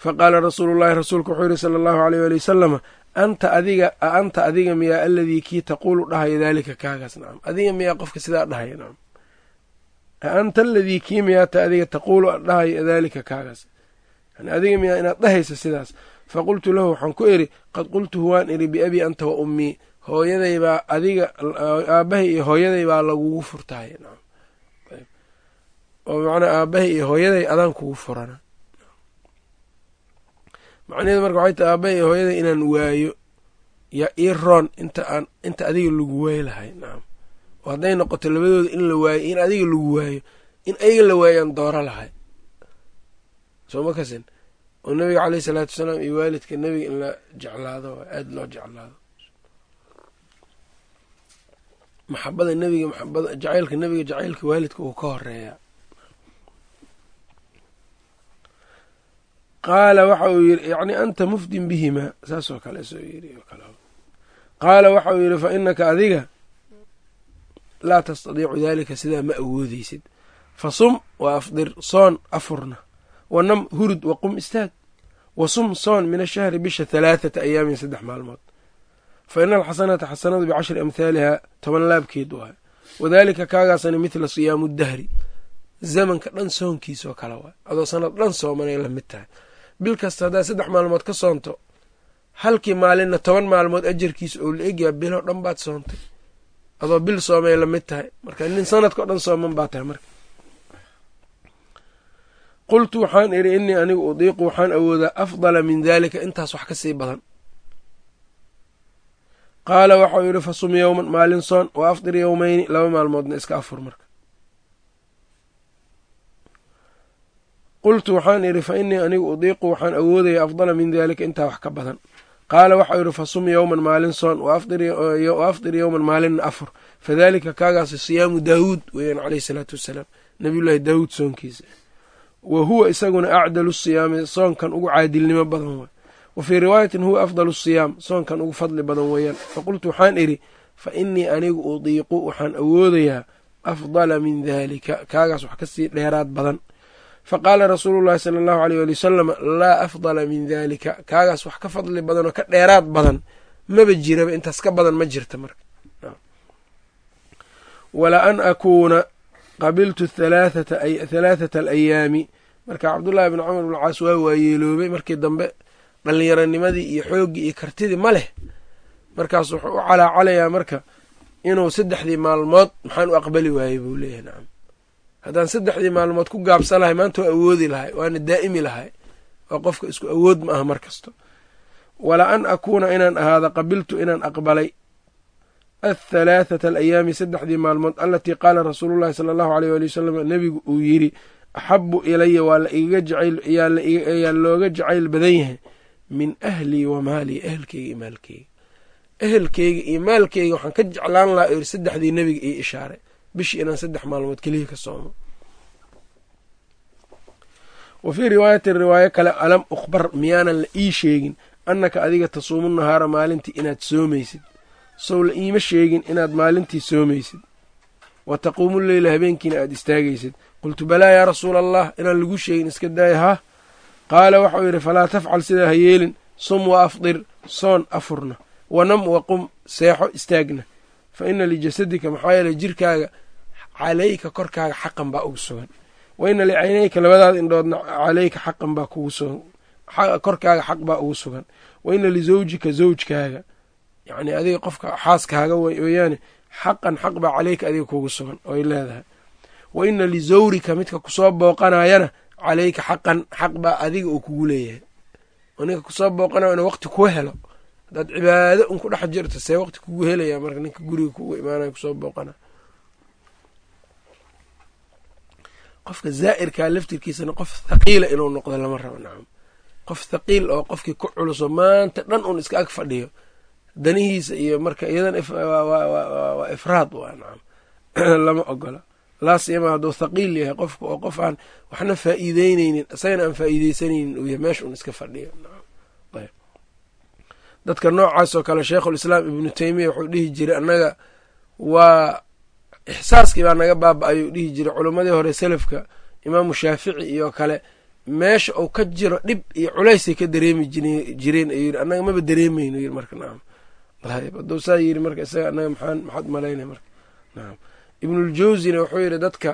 Fa qaala rasuulu llaahi rasuulku wuxuu yihi sala allahu aleyh waali wasalama anta adiga a anta adiga miyaa aladii kii taquulu dhahaya daalika kaagaas? Nacam adiga miyaa qofka sidaa dhahaya nacam a anta aladii kii miyaata adiga taquulu dhahaya daalika kaagaas? Yani adiga miyaa inaad dhahaysa sidaas faqultu lahu waxaan ku iri qad qultuhu waan iri biabii anta wa ummii hooyaday baa adiga aabbahay iyo hooyaday baa lagugu furtahay. Oo macnaa aabbahay iyo hooyaday adaan kugu furana. Macnaheedu marka waxay tahay aabbahay iyo hooyaday inaan waayo yaa ii roon inta aan inta adiga lagu waayi lahay nacam oo hadday noqoto labadooda in la waayo in adiga lagu waayo in ayaga la waayaan dooro lahay. Soo ma kasin oo nabiga caleyhi salaatu wasalaam iyo waalidka nebiga in la jeclaado aada loo jeclaado. Maxabada nebiga maxabada jacaylka nebiga jacaylka waalidka uu ka horeeyaa qaala waxa uu yidhi yacni anta mufdin bihimaa saasoo kale soo kale. Qaala waxa uu yidhi fa inaka adiga laa tastadiicu daalika sidaa ma awoodeysid fa sum wa afdir soon afurna wa nam hurud wa qum istaag wa sum soon min ashahri bisha halaathata ayaamin saddex maalmood. Fa ina alxasanata xasanadu bicashri amhaalihaa toban laabkeed waay wadaalika kaagaasana midla siyaamu dahri. Zamanka dhan soonkiisoo kale waay adoo sanad dhan soomanay la mid tahay. Bil kasta haddaad saddex maalmood ka soonto halkii maalinna toban maalmood ajarkiisa oo la egyaa biloo dhan baad soontay. Adoo bil soomay la mid tahay marka nin sanadkao dhan sooman baa tahay marka qultu waxaan idhi innii anigu udiiqu waxaan awoodaa afdala min daalika. Intaas wax ka sii badan. Qaala waxau yidhi fa sum yowman maalin soon wa afdir yowmeyni laba maalmoodna iska afur marka. Qultu waxaan idhi fa innii anigu udiiqu waxaan awoodaya afdala min daalika. Intaa wax ka badan. Qaala waxau yidhi fa sum yowman maalin soon wa afdir yowman maalinna afur. Fadaalika kaagaasi siyaamu daawuud weeyaan caleyhi salaatu wassalaam nabiyullaahi daawuud soonkiisa wa huwa isaguna acdalu siyaami soonkan ugu caadilnimo badan waay. Wa fii riwaayatin huwa afdalu siyaam soonkan ugu fadli badan weeyaan. Faqultu waxaan idhi fa innii anigu udiiqu waxaan awoodayaa afdala min daalika kaagaas wax ka sii dheeraad badan. Fa qaala rasuulu llaahi sala allahu aleyh ali wasalam laa afdala min daalika kaagaas wax ka fadli badan oo ka dheeraad badan maba jiraba intaas ka badan ma jirta marka. Wala an akuuna qabiltu halaathata alayaami marka cabdullaahi bn camar bn caas waa waayeeloobay. Markii dambe dhallinyaronimadii iyo xooggii iyo kartidii ma leh. Markaas wuxuu u calaacalayaa marka inuu saddexdii maalmood maxaan u aqbali waayey buu leeyahay nacam haddaan saddexdii maalmood ku gaabsan lahay maanta waa awoodi lahay waana daa'imi lahay oo qofka isku awood ma aha mar kasto. Wala an akuuna inaan ahaado qabiltu inaan aqbalay athalaathata alayaami saddexdii maalmood alatii qaala rasuulu llahi sala allahu aleyh waali wasalam nebigu uu yidhi axabu ilaya waa la igaga jacayl ayaa looga jacayl badan yahay min ahlii wa maalii ehelkeyga iyo maalkeyga ehelkeyga iyo maalkeyga waxaan ka jeclaan lahaa yiri saddexdii nebiga ii ishaaray bishii inaan saddex maalmood keliya ka soomo wa fii riwaayatin riwaayo kale alam ukhbar miyaanan la ii sheegin annaka adiga tasuumu nahaara maalintii inaad soomaysid sow la iima sheegin inaad maalintii soomaysid. Wa taquumu leyla habeenkiina aad istaagaysid. Qultu balaa yaa rasuula allah inaan lagu sheegin iska daaya haa qaala waxau yidhi falaa tafcal sidaa ha yeelin. Sum wa afdir soon afurna. Wanam wa qum seexo istaagna. Fa ina lijasadika maxaa yeeley jirkaaga calayka korkaaga xaqan baa ugu sugan. Wa ina licaynayka labadaada indhoodna calayka xaqan baa kugu sugan. Korkaaga xaq baa ugu sugan. Wa ina lisawjika zawjkaaga yacnii adiga qofka xaaskaaga weeyaane xaqan xaq baa caleyka adiga kugu sugan oy leedahay. Wa ina lisawrika midka ku soo booqanayana caleyka xaqan xaq baa adiga uu kugu leeyahay. Oo ninka ku soo booqanayo ina waqti ku helo haddaad cibaado un ku dhex jirto see waqti kugu helaya marka ninka guriga kugu imaanayo ku soo booqanayo qofka zaa'irkaa laftirkiisana qof thaqiila inuu noqdo lama rabo nacam qof thaqiil oo qofkii ku culuso maanta dhan un iska ag fadhiyo danihiisa iyo marka iyadan waa ifraad lama ogola. Laasiyama hadduu thaqiil yahay qofka oo qof aan waxna faa'iideyneynin isagana aan faa'iideysanaynin uu yahay meesha un iska fadhiyo. Dadka noocaas oo kale sheikhulislaam ibnu teymiya wuxuu dhihi jiray annaga waa ixsaaskii baa naga baaba-ayuu dhihi jiray culimmadii hore selafka imaamu shaafici iyo kale. Meesha uu ka jiro dhib iyo culaysay ka dareemi jireen ayuu yiri annaga maba dareemayno yiri marka nacam ayb hadduu saa yiri marka isaga annaga maxaan maxaad malaynay marka. Nacam ibnuljawsina wuxuu yidhi dadka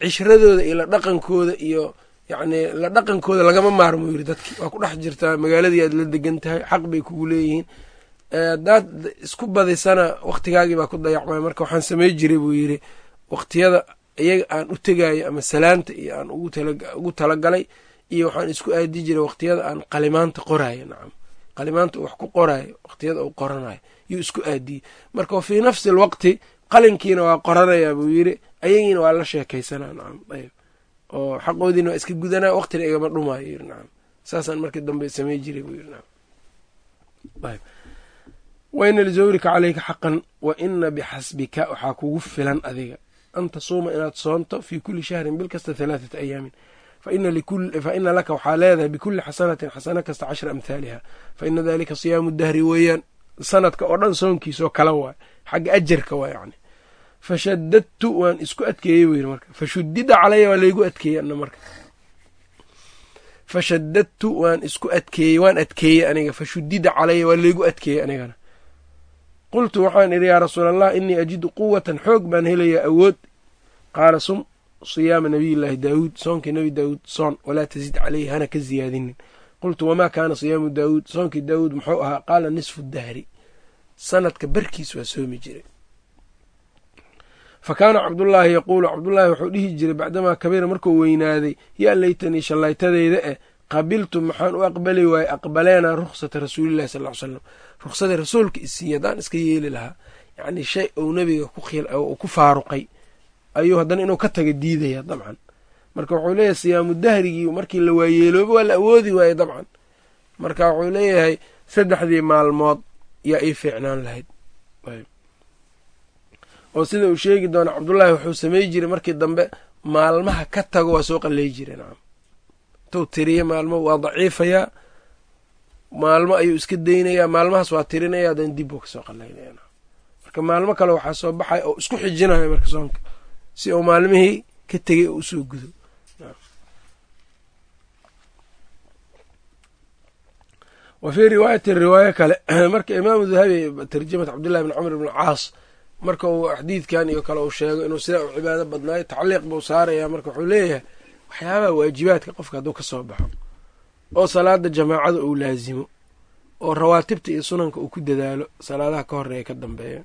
cishradooda iyo la dhaqankooda iyo yacni la dhaqankooda lagama maarmo yiri dadki. Waa ku dhex jirtaa magaaladii aad la degan tahay xaq bay kugu leeyihiin. Haddaad isku badisana waktigaagii baa ku dayacmay. Marka waxaan samey jiray buu yidhi waqtiyada iyaga aan u tegaayo ama salaanta iyo aan ugu talagalay iyo waxaan isku aadi jiray waqtiyada aan qalimaanta qoraayo. Nacam qalimaanta wax ku qoraayo waqtiyada uu qoranayo yuu isku aadiyey. Marka fii nafsi alwaqti qalinkiina waa qoranayaa buu yidhi ayagiina waa la sheekaysanaa nacam ayb oo xaqoodiina waa iska gudanaa waqtina igama dhumaayo yiri nacam. Saasaan markii dambe samey jiray buu yiri nacam. Ayb wa ina lisawrika caleyka xaqan wa ina bixasbika waxaa kugu filan adiga. An tasuuma inaad soonto fii kuli shahrin bil kasta halaathata ayaamin fa ina laka waxaa leedahay bikulli xasanatin xasano kasta cashra amhaaliha fa ina dalika siyaamu dahri weeyaan. Sanadka oo dhan soonkiisoo kala waay. Xagga ajarka waa yacni. Fashadadtu waan isku adkeeyey buu marka. Fashudida calaya waa laygu adkeeyey ana marka fashadadtu waan isku adkeeyey waan adkeeyey aniga. Fashudida calaya waa laygu adkeeyey anigana. Qultu waxaan idhi yaa rasuul allah inii ajidu quwatan xoog baan helayaa awood. Qaala sum siyaama nabiyillaahi daawuud soonkii nebi daawuud soon walaa tasid caleyhi hana ka ziyaadinin qultu wamaa kaana siyaamu daawuud soonkii daawuud muxuu ahaa qaala nisfu dahri sanadka barkiis waa soomi jiray fa kaana cabdullaahi yaquulu cabdullaahi wuxuu dhihi jiray bacdamaa kabiira markuu weynaaday yaa laytanii shallaytadeyda eh qabiltu maxaan u aqbali waayey aqbaleenaa ruksata rasuulillahi sal ly slam ruksada rasuulka isiiya haddaan iska yeeli lahaa yacnii shay uu nebiga ku faaruqay ayuu haddana inuu ka taga diidaya dabcan. Marka wuxuu leeyahay siyaamu dahrigii markii la waayeelooba waa la awoodi waayey dabcan. Marka wuxuu leeyahay saddexdii maalmood yaa ii fiicnaan lahayd. Oo sida uu sheegi doona cabdullaahi wuxuu samey jiray markii dambe maalmaha ka tago waa soo qallay jiray nacam. Intuu tiriya maalmo waa daciifayaa maalmo ayuu iska daynayaa maalmahaas waa tirinaya haddana dib buu ka soo qallaynaya marka maalmo kale waxaa soo baxaya oo isku xijinayo marka soonka si uu maalmihii ka tegay oo u soo gudo. Wa fii riwaayati riwaayo kale marka imaamu dahabi tarjamat cabdillahi bn cumr bn caas marka uu xadiidkan iyo kale uu sheego inuu sidaa u cibaado badnaayo tacliiq buu saaraya marka wuxuu leeyahay waxyaabaha waajibaadka qofka hadduu ka soo baxo oo salaada jamaacada uu laasimo oo rawaatibta iyo sunanka uu ku dadaalo salaadaha ka horreeya ka dambeeya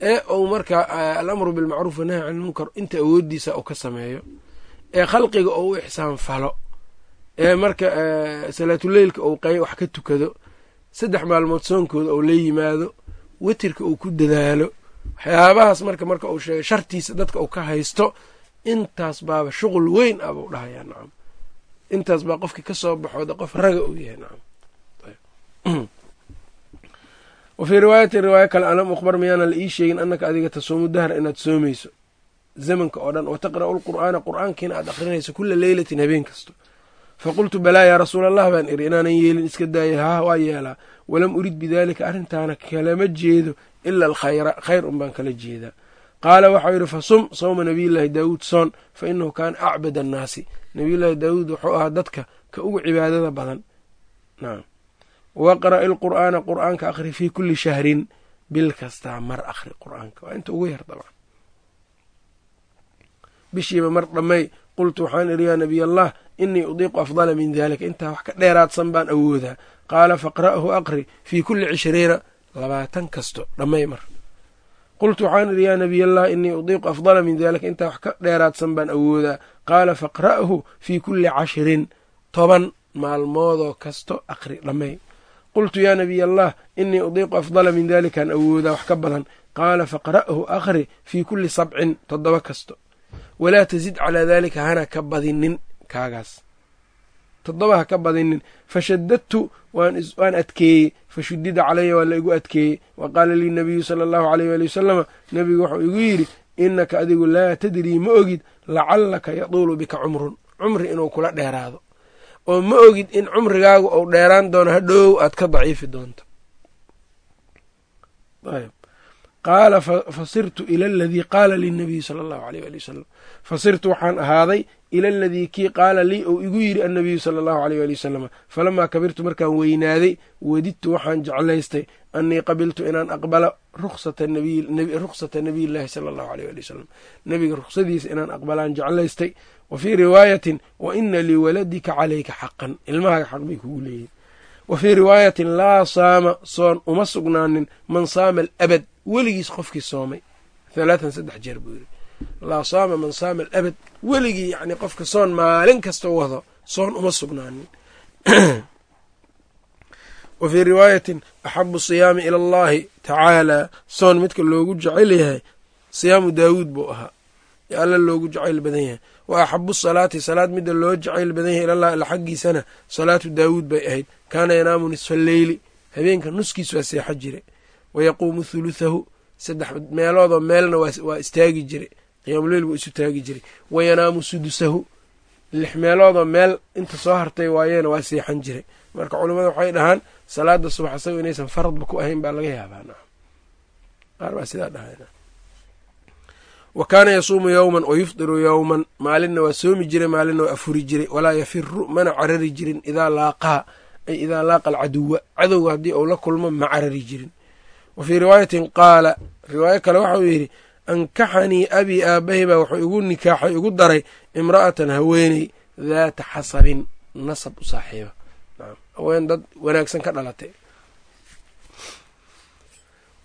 ee uu marka alamru bilmacruuf wanahy can ilmunkar inta awooddiisa uu ka sameeyo ee khalqiga oo u ixsaan falo ee marka salaatuleylka uu qey wax ka tukado saddex maalmood soonkooda uu la yimaado witirka uu ku dadaalo waxyaabahaas marka marka uu sheegay shartiisa dadka uu ka haysto intaas baaba shuqul weyn ah buu dhahayaa nacam intaas baa qofkii ka soo baxooda qof raga uu yahay nacam wa fii riwaayatin riwaayo kale alam ukhbar miyaana la ii sheegin annaka adiga tasuumu dahra inaad soomayso zamanka oo dhan wa taqra'u lqur'aana qur'aankiina aad akhrinayso kula leylatin habeen kasto faqultu balaa yaa rasuula allah baan iri inaanan yeelin iska daaya haa waa yeelaa walam urid bidaalika arrintaana kalama jeedo ila alkhayra khayr un baan kala jeedaa qaala waxau yidhi fasum sawma nabiyillaahi daawuud soon fa inahu kaana acbad annaasi nabiyullaahi daawuud wuxuu ahaa dadka ka ugu cibaadada badan waqra' ilqur'aana qur'aanka akhri fii kulli shahrin bil kastaa mar akhri qur'aanka. Waa inta ugu yar dabcan. Bishiiba mar dhammay qultu waxaan idhi yaa nabiy allah inii udiiqu afdala min dalika intaa wax ka dheeraadsan baan awoodaa. Qaala faqra'hu aqri fii kulli cishriina labaatan kasto dhammay mar. Qultu waxaan idhi yaa nabiy allah inii udiiqu afdala min dalika intaa wax ka dheeraadsan baan awoodaa. Qaala faqra'hu fii kulli cashirin toban maalmoodoo kasto aqri dhammay qultu yaa nabiy allah inii udiiqu afdala min dalikaan awoodaa wax ka badan. Qaala faqra'hu aqri fii kulli sabcin toddoba kasto. Walaa tasid calaa daalika hana ka badinin kaagaas. Toddoba ha ka badinin. Fashadadtu waan adkeeyey. Fashudida calaya waa la igu adkeeyey. Wa qaala lii nabiyu sala allahu aleyh waali wasalama nebigu wuxuu igu yidhi innaka adigu laa tadrii ma ogid lacallaka yaduulu bika cumrun. Cumri inuu kula dheeraado oo ma ogid in cumrigaagu uu dheeraan doono hadhow aad ka daciifi doonto. Qaala fasirtu ila aladii qaala linabiyi sala allahu aleyh waali wasalam fasirtu waxaan ahaaday ila aladii kii qaala lii ou igu yidhi annabiyu sala allahu aleyh waali wasalama falamaa kabirtu markaan weynaaday wadidtu waxaan jeclaystay annii qabiltu inaan aqbala ruksata nabiyillahi sala allahu aleyh waali wasalam nebiga ruksadiisa inaan aqbalaan jeclaystay wa fii riwaayatin wa ina liwaladika calayka xaqan. Ilmahaaga xaq bay kugu leeyihiin wa fii riwaayatin laa saama soon uma sugnaanin man saama alabad. Weligiis qofkii soomay. Halaatan saddex jeer buu yidhi. Laa saama man saama alabad. Weligii yacni qofka soon maalin kasta wado soon uma sugnaanin. Wa fii riwaayatin axabu siyaami ila allahi tacaalaa soon midka loogu jecel yahay siyaamu daawuud buu ahaa alla loogu jacayl badan yahay. Wa axabu salaati salaad midda loo jacayl badan yahay ilallah alla xaggiisana salaatu daawuud bay ahayd. Kaana yanaamu nisfa alleyli habeenka nuskiis waa seexo jire. Wa yaquumu thuluthahu. Saddex meeloodoo meelna waa istaagi jire. Qiyaamuleyl buu isu taagi jiray wa yanaamu sudusahu. Lix meeloodoo meel inta soo hartay waayeena waa seexan jiray marka culammada waxay dhahaan salaada subax isago inaysan faradba ku ahayn baa laga yaabaa qaar baa sidaa dhaha wa kaana yasuumu yowman wa yufdiru yowman maalinna waa soomi jiray maalinna waa afuri jiray walaa yafiru mana carari jirin idaa laaqaa ay idaa laaqa alcaduwa cadowga haddii uu la kulmo ma carari jirin. Wa fii riwaayatin qaala riwaayo kale waxauu yidhi ankaxanii abii aabbahay baa wuxuu igu nikaaxay igu daray imra'atan haweeney daata xasabin nasab u saaxiiba. Haween dad wanaagsan ka dhalatay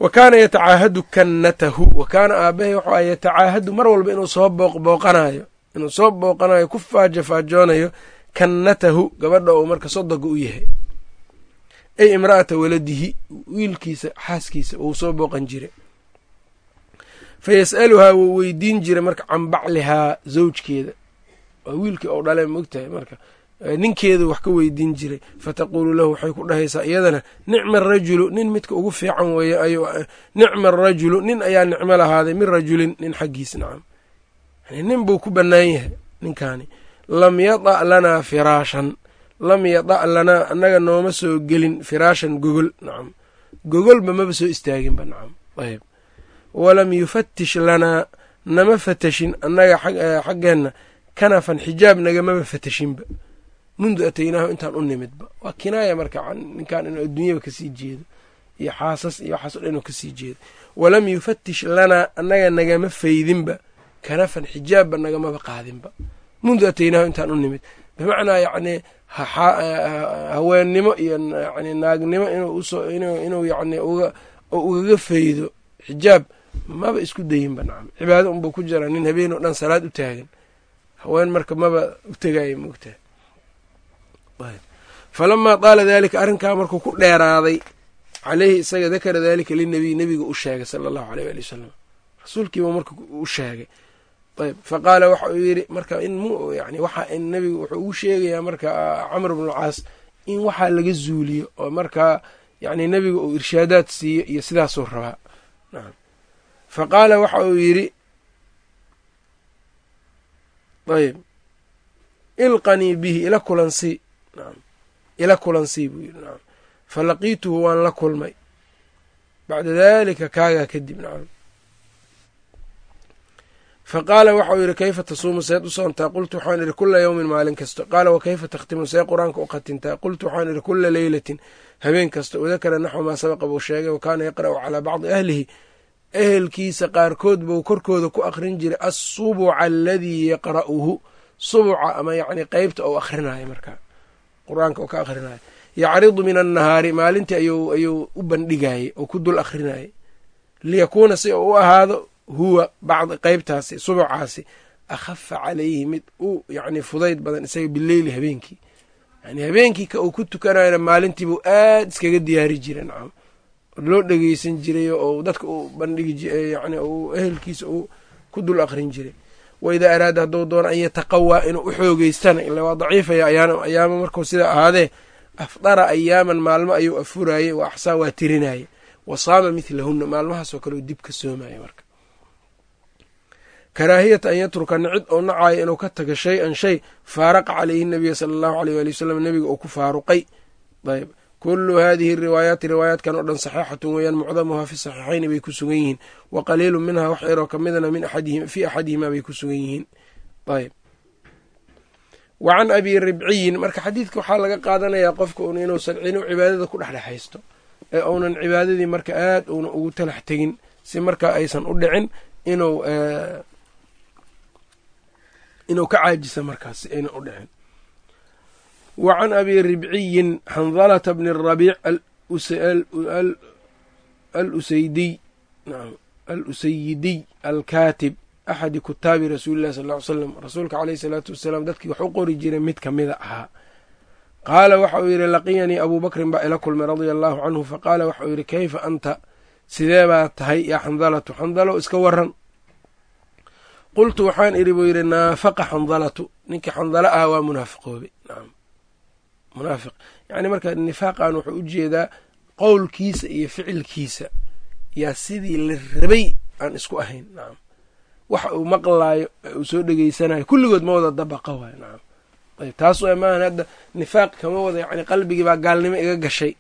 wa kaana yatacaahadu kannatahu wa kaana aabbahay wuxuu ah yatacaahadu mar walba inuu soo booqbooqanayo inuu soo booqanayo ku faajo faajoonayo kannatahu gabadha uu marka sodoga u yahay. Ay imra'ata waladihi wiilkiisa xaaskiisa uu soo booqan jiray fa yas'aluhaa wuu weydiin jiray marka can baclihaa zawjkeeda. Waa wiilkii ou dhalee mogtahay marka ninkeedu wax ka weydiin jiray. Fataquulu lahu waxay ku dhahaysaa iyadana nicma arajulu nin midka ugu fiican weeye ayuu nicma arajulu nin ayaa nicmo lahaaday min rajulin nin xaggiis nacam. Nin buu ku bannaan yahay ninkaani. Lam yada' lanaa firaashan lam yada' lanaa annaga nooma soo gelin firaashan gogol nacam. Gogolba maba soo istaaginba nacam. Ayb walam yufatish lanaa nama fatashin annaga xaggeenna kanafan xijaab nagamaba fatashinba mundu ataynaahu intaan u nimidba waa kinaaya marka ninkaan inuu adduunyaba ka sii jeedo iyo xaasas iyo waxaas o dhan inuu ka sii jeedo walam yufatish lanaa annaga nagama faydinba kanafan xijaabba nagamaba qaadinba mundu ataynaahu intaan u nimid bimacnaa yacnii haweennimo iyo yani naagnimo inuu yani ugaga faydo xijaab maba isku dayinba nacam cibaado unbuu ku jiraa nin habeen oo dhan salaad u taagan haween marka maba u tegaayo moogtaha falamaa daala daalika arrinkaa markuu ku dheeraaday caleyhi isaga dakara daalika linabiy nebiga u sheegay sala allahu aleyh waali wasalam rasuulkiiba marka u sheegay. Ayb faqaala waxa uu yidhi marka in yani waxa in nebigu wuxuu ugu sheegayaa marka camr bnu caas in waxaa laga zuuliyo oo markaa yani nebiga uu irshaadaad siiyo iyo sidaasuu rabaa. Nacam fa qaala waxa uu yidhi ayb ilqanii bihi ila kulansii ila kulansii buu yidhi nacam falaqiituhu waan la kulmay. Bacda daalika kaagaa kadib nacam fa qaala waxau yidhi kayfa tasuumu? Seed u soontaa qultu waxaan idhi kula yowmin maalin kasto qaala wa kayfa takhtimu? See qur'aanka u khatintaa qultu waxaan idhi kula leylatin habeen kasta. Wadakara naxwu maa sabaqa buu sheegay wa kaana yaqra'u calaa bacdi ahlihi. Ehelkiisa qaarkood buu korkooda ku akhrin jiray assubuca aladii yaqra'uhu. Subuca ama yacni qeybta ou akhrinayo markaa qur'aanka uu ka akhrinayo yacridu min annahaari maalintii ayuu ayuu u bandhigayey oo ku dul akhrinayay. Liyakuuna si uu u ahaado huwa bacd qeybtaasi subucaasi akhafa calayhi mid u yacni fudayd badan isaga bileyli habeenkii. Yani habeenkii ka uu ku tukanayona maalintiibuu aad iskaga diyaari jiray nacam. Loo dhegeysan jiray oo dadka uu bandhigi yani ehelkiisa uu ku dul akhrin jiray wa idaa araada hadduu doono an yataqawaa inuu u xoogeystana ila waa daciifaya ayaama markuu sida ahaadee afdara ayaaman maalmo ayuu afuraayey wa axsaa waa tirinaaye. Wa saama midlahunna maalmahaasoo kale u dib ka soomaya marka. Karaahiyata an yatruka nicid oo nacayo inuu ka taga shay an shay faaraqa caleyhi nabiya sala allahu aleyh waali wasalam nebiga uu ku faaruqay. Ayb kulu hadihi riwaayaati riwaayaatkan oo dhan saxiixatun weeyaan mucdamuhaa fi saxiixayni bay ku sugan yihiin wa qaliilu minhaa wax yaroo ka midana min fii axadihimaa bay ku sugan yihiin ayb wa can abi ribciyin marka xadiidka waxaa laga qaadanayaa qofka un inuusan inuu cibaadada ku dhexdhexaysto ee uunan cibaadadii marka aad uuna ugu talax tegin si markaa aysan u dhicin inuu inuu ka caajisa markaas si aynan u dhicin wa can abi ribciyin xandalata bni rabiic alusaydiy al usayidiy alkaatib axadi kutaabi rasuuli llahi sal ly slam rasuulka caleyhi salaatu wasalaam dadkii wax u qori jiray mid ka mida ahaa qaala waxa uu yidhi laqiyanii abuu bakrin baa ila kulmay radia allaahu canhu faqaala waxa uu yidhi kayfa anta sidee baa tahay yaa xandalatu xandalo iska waran qultu waxaan idhi buu yidhi naafaqa xandalatu ninkii xandalo ah waa munaafiqoobe munaafiq. Yacni marka nifaaqan wuxuu u jeedaa qowlkiisa iyo ficilkiisa. Yaa sidii la rabay aan isku ahayn nacam waxa uu maqlaayo uu soo dhegeysanayo kulligood ma wada dabaqa waayo nacam ayb taas waa maahan hadda nifaaq kama wada yani qalbigii baa gaalnimo iga gashay.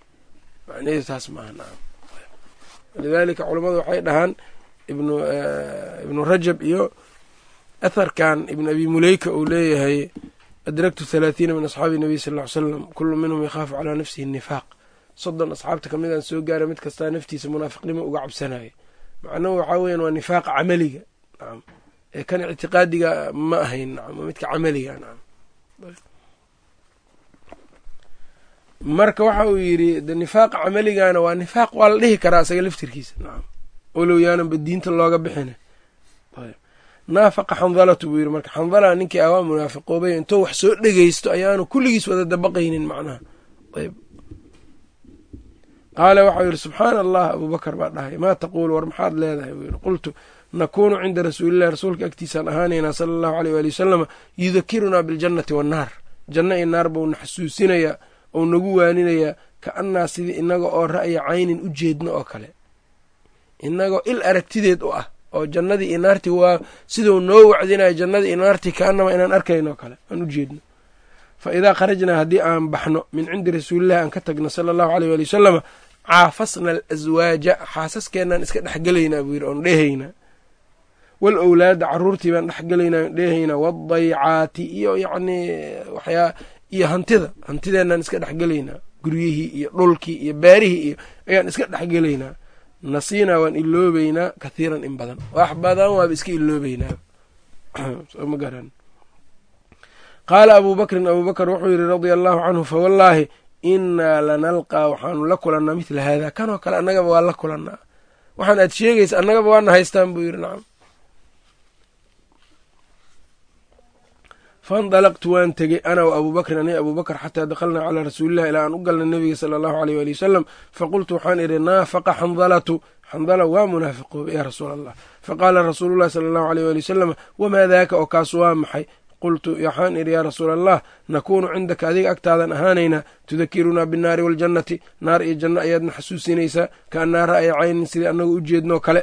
Macnaheedu taas maaha nacam lidaalika culammadu waxay dhahaan ibnu ibnu rajab iyo atharkan ibn abi muleyka uu leeyahay adragtu halaathiina min asxaabi nabiy sal ly slam kulu minhum yakhaafu calaa nafsihi nifaaq soddon asxaabta ka midaan soo gaara mid kastaa naftiisa munaafiqnimo uga cabsanaya macnuhu waxaa weyan waa nifaaqa camaliga nacam ee kan ictiqaadiga ma ahayn nacam waa midka camaliga nacam marka waxa uu yidhi de nifaaqa camaligana waa nifaaq waa la dhihi karaa isaga laftirkiisa nacam olow yaananba diinta looga bixina naafaqa xandalatu buu yidhi marka xandala ninkii ah waa munaafiqoobay intuu wax soo dhegeysto ayaanu kulligiis wada dabaqaynin macnaha. Ayb qaala waxau yidhi subxaana allah abuubakar baa dhahay maa taquulu war maxaad leedahay? Buu yidhi qultu nakuunu cinda rasuulillahi rasuulka agtiisaan ahaanaynaa sala allahu aleyh waali wasalama yudakirunaa biljannati wannaar janno iyo naar buu na xasuusinayaa ou nagu waaninayaa ka annaa sidii inaga oo ra'ya caynin u jeedno oo kale inagoo il aragtideed u ah oo jannadii iyo naartii waa siduu noo wacdinayo jannadii iyo naartii kaanama inaan arkaynoo kale aan u jeedno. Fa idaa kharajnaa haddii aan baxno min cindi rasuulillahi aan ka tagno sala allahu aleyh waali wasalama caafasna alaswaaja xaasaskeenaan iska dhexgelaynaa buu yidhi oon dheehaynaa wal owlaada caruurtii baan dhexgelaynaa oon dheehaynaa waadaycaati iyo yacnii waxyaa iyo hantida hantideenaan iska dhexgelaynaa guryihii iyo dhulkii iyo beerihii iyo ayaan iska dhexgelaynaa nasiinaa waan iloobeynaa kathiiran in badan. Wax badan waaba iska iloobeynaa ma garan. Qaala abuu bakrin abuu bakr wuxuu yidhi radia allaahu canhu fawallaahi inaa lanalqaa waxaanu la kulannaa mithla haada kanoo kale annagaba waa la kulannaa. Waxaan aad sheegaysa annagaba waana haystaan buu yidhi nacam faindalaqtu waan tegey ana wa abuu bakrin aniga abuu bakr xataa dakhalnaa calaa rasuulillahi ilaa aan u galnay nebiga sala allahu aleyh waali wasalam faqultu waxaan idhi naafaqa xandalatu xandala waa munaafiqooba yaa rasuul allah faqaala rasuulullahi sala allahu aleyh waali wasalam wamaa daaka oo kaas waa maxay? Qultu waxaan idhi yaa rasuula allah nakuunu cindaka adiga agtaadan ahaanaynaa tudakirunaa binnaari waaljannati naar iyo janno ayaadna xasuusinaysaa kaannaa ra'ya caynin sidai annagu u jeednoo kale.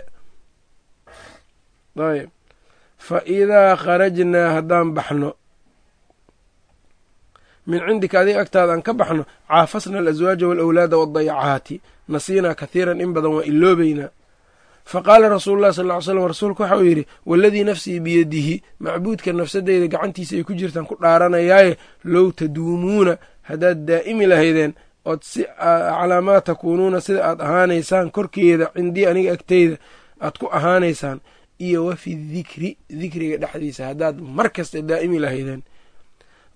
Fa idaa kharajnaa haddaan baxno min cindika adiga agtaada aan ka baxno caafasna alaswaaja waalawlaada waadayacaati nasiinaa kathiiran in badan waa iloobaynaa fa qaala rasuulu llahi sal ly slam rasuulku waxa yidhi waaladii nafsii biyadihi macbuudka nafsadeyda gacantiisa ay ku jirtaan ku dhaaranayaaye low taduumuuna haddaad daa'imi lahaydeen ood si calaa maa takuunuuna sida aad ahaanaysaan korkeeda cindii aniga agteyda aad ku ahaanaysaan iyo wa fi dikri dikriga dhexdiisa haddaad mar kasta daa'imi lahaydeen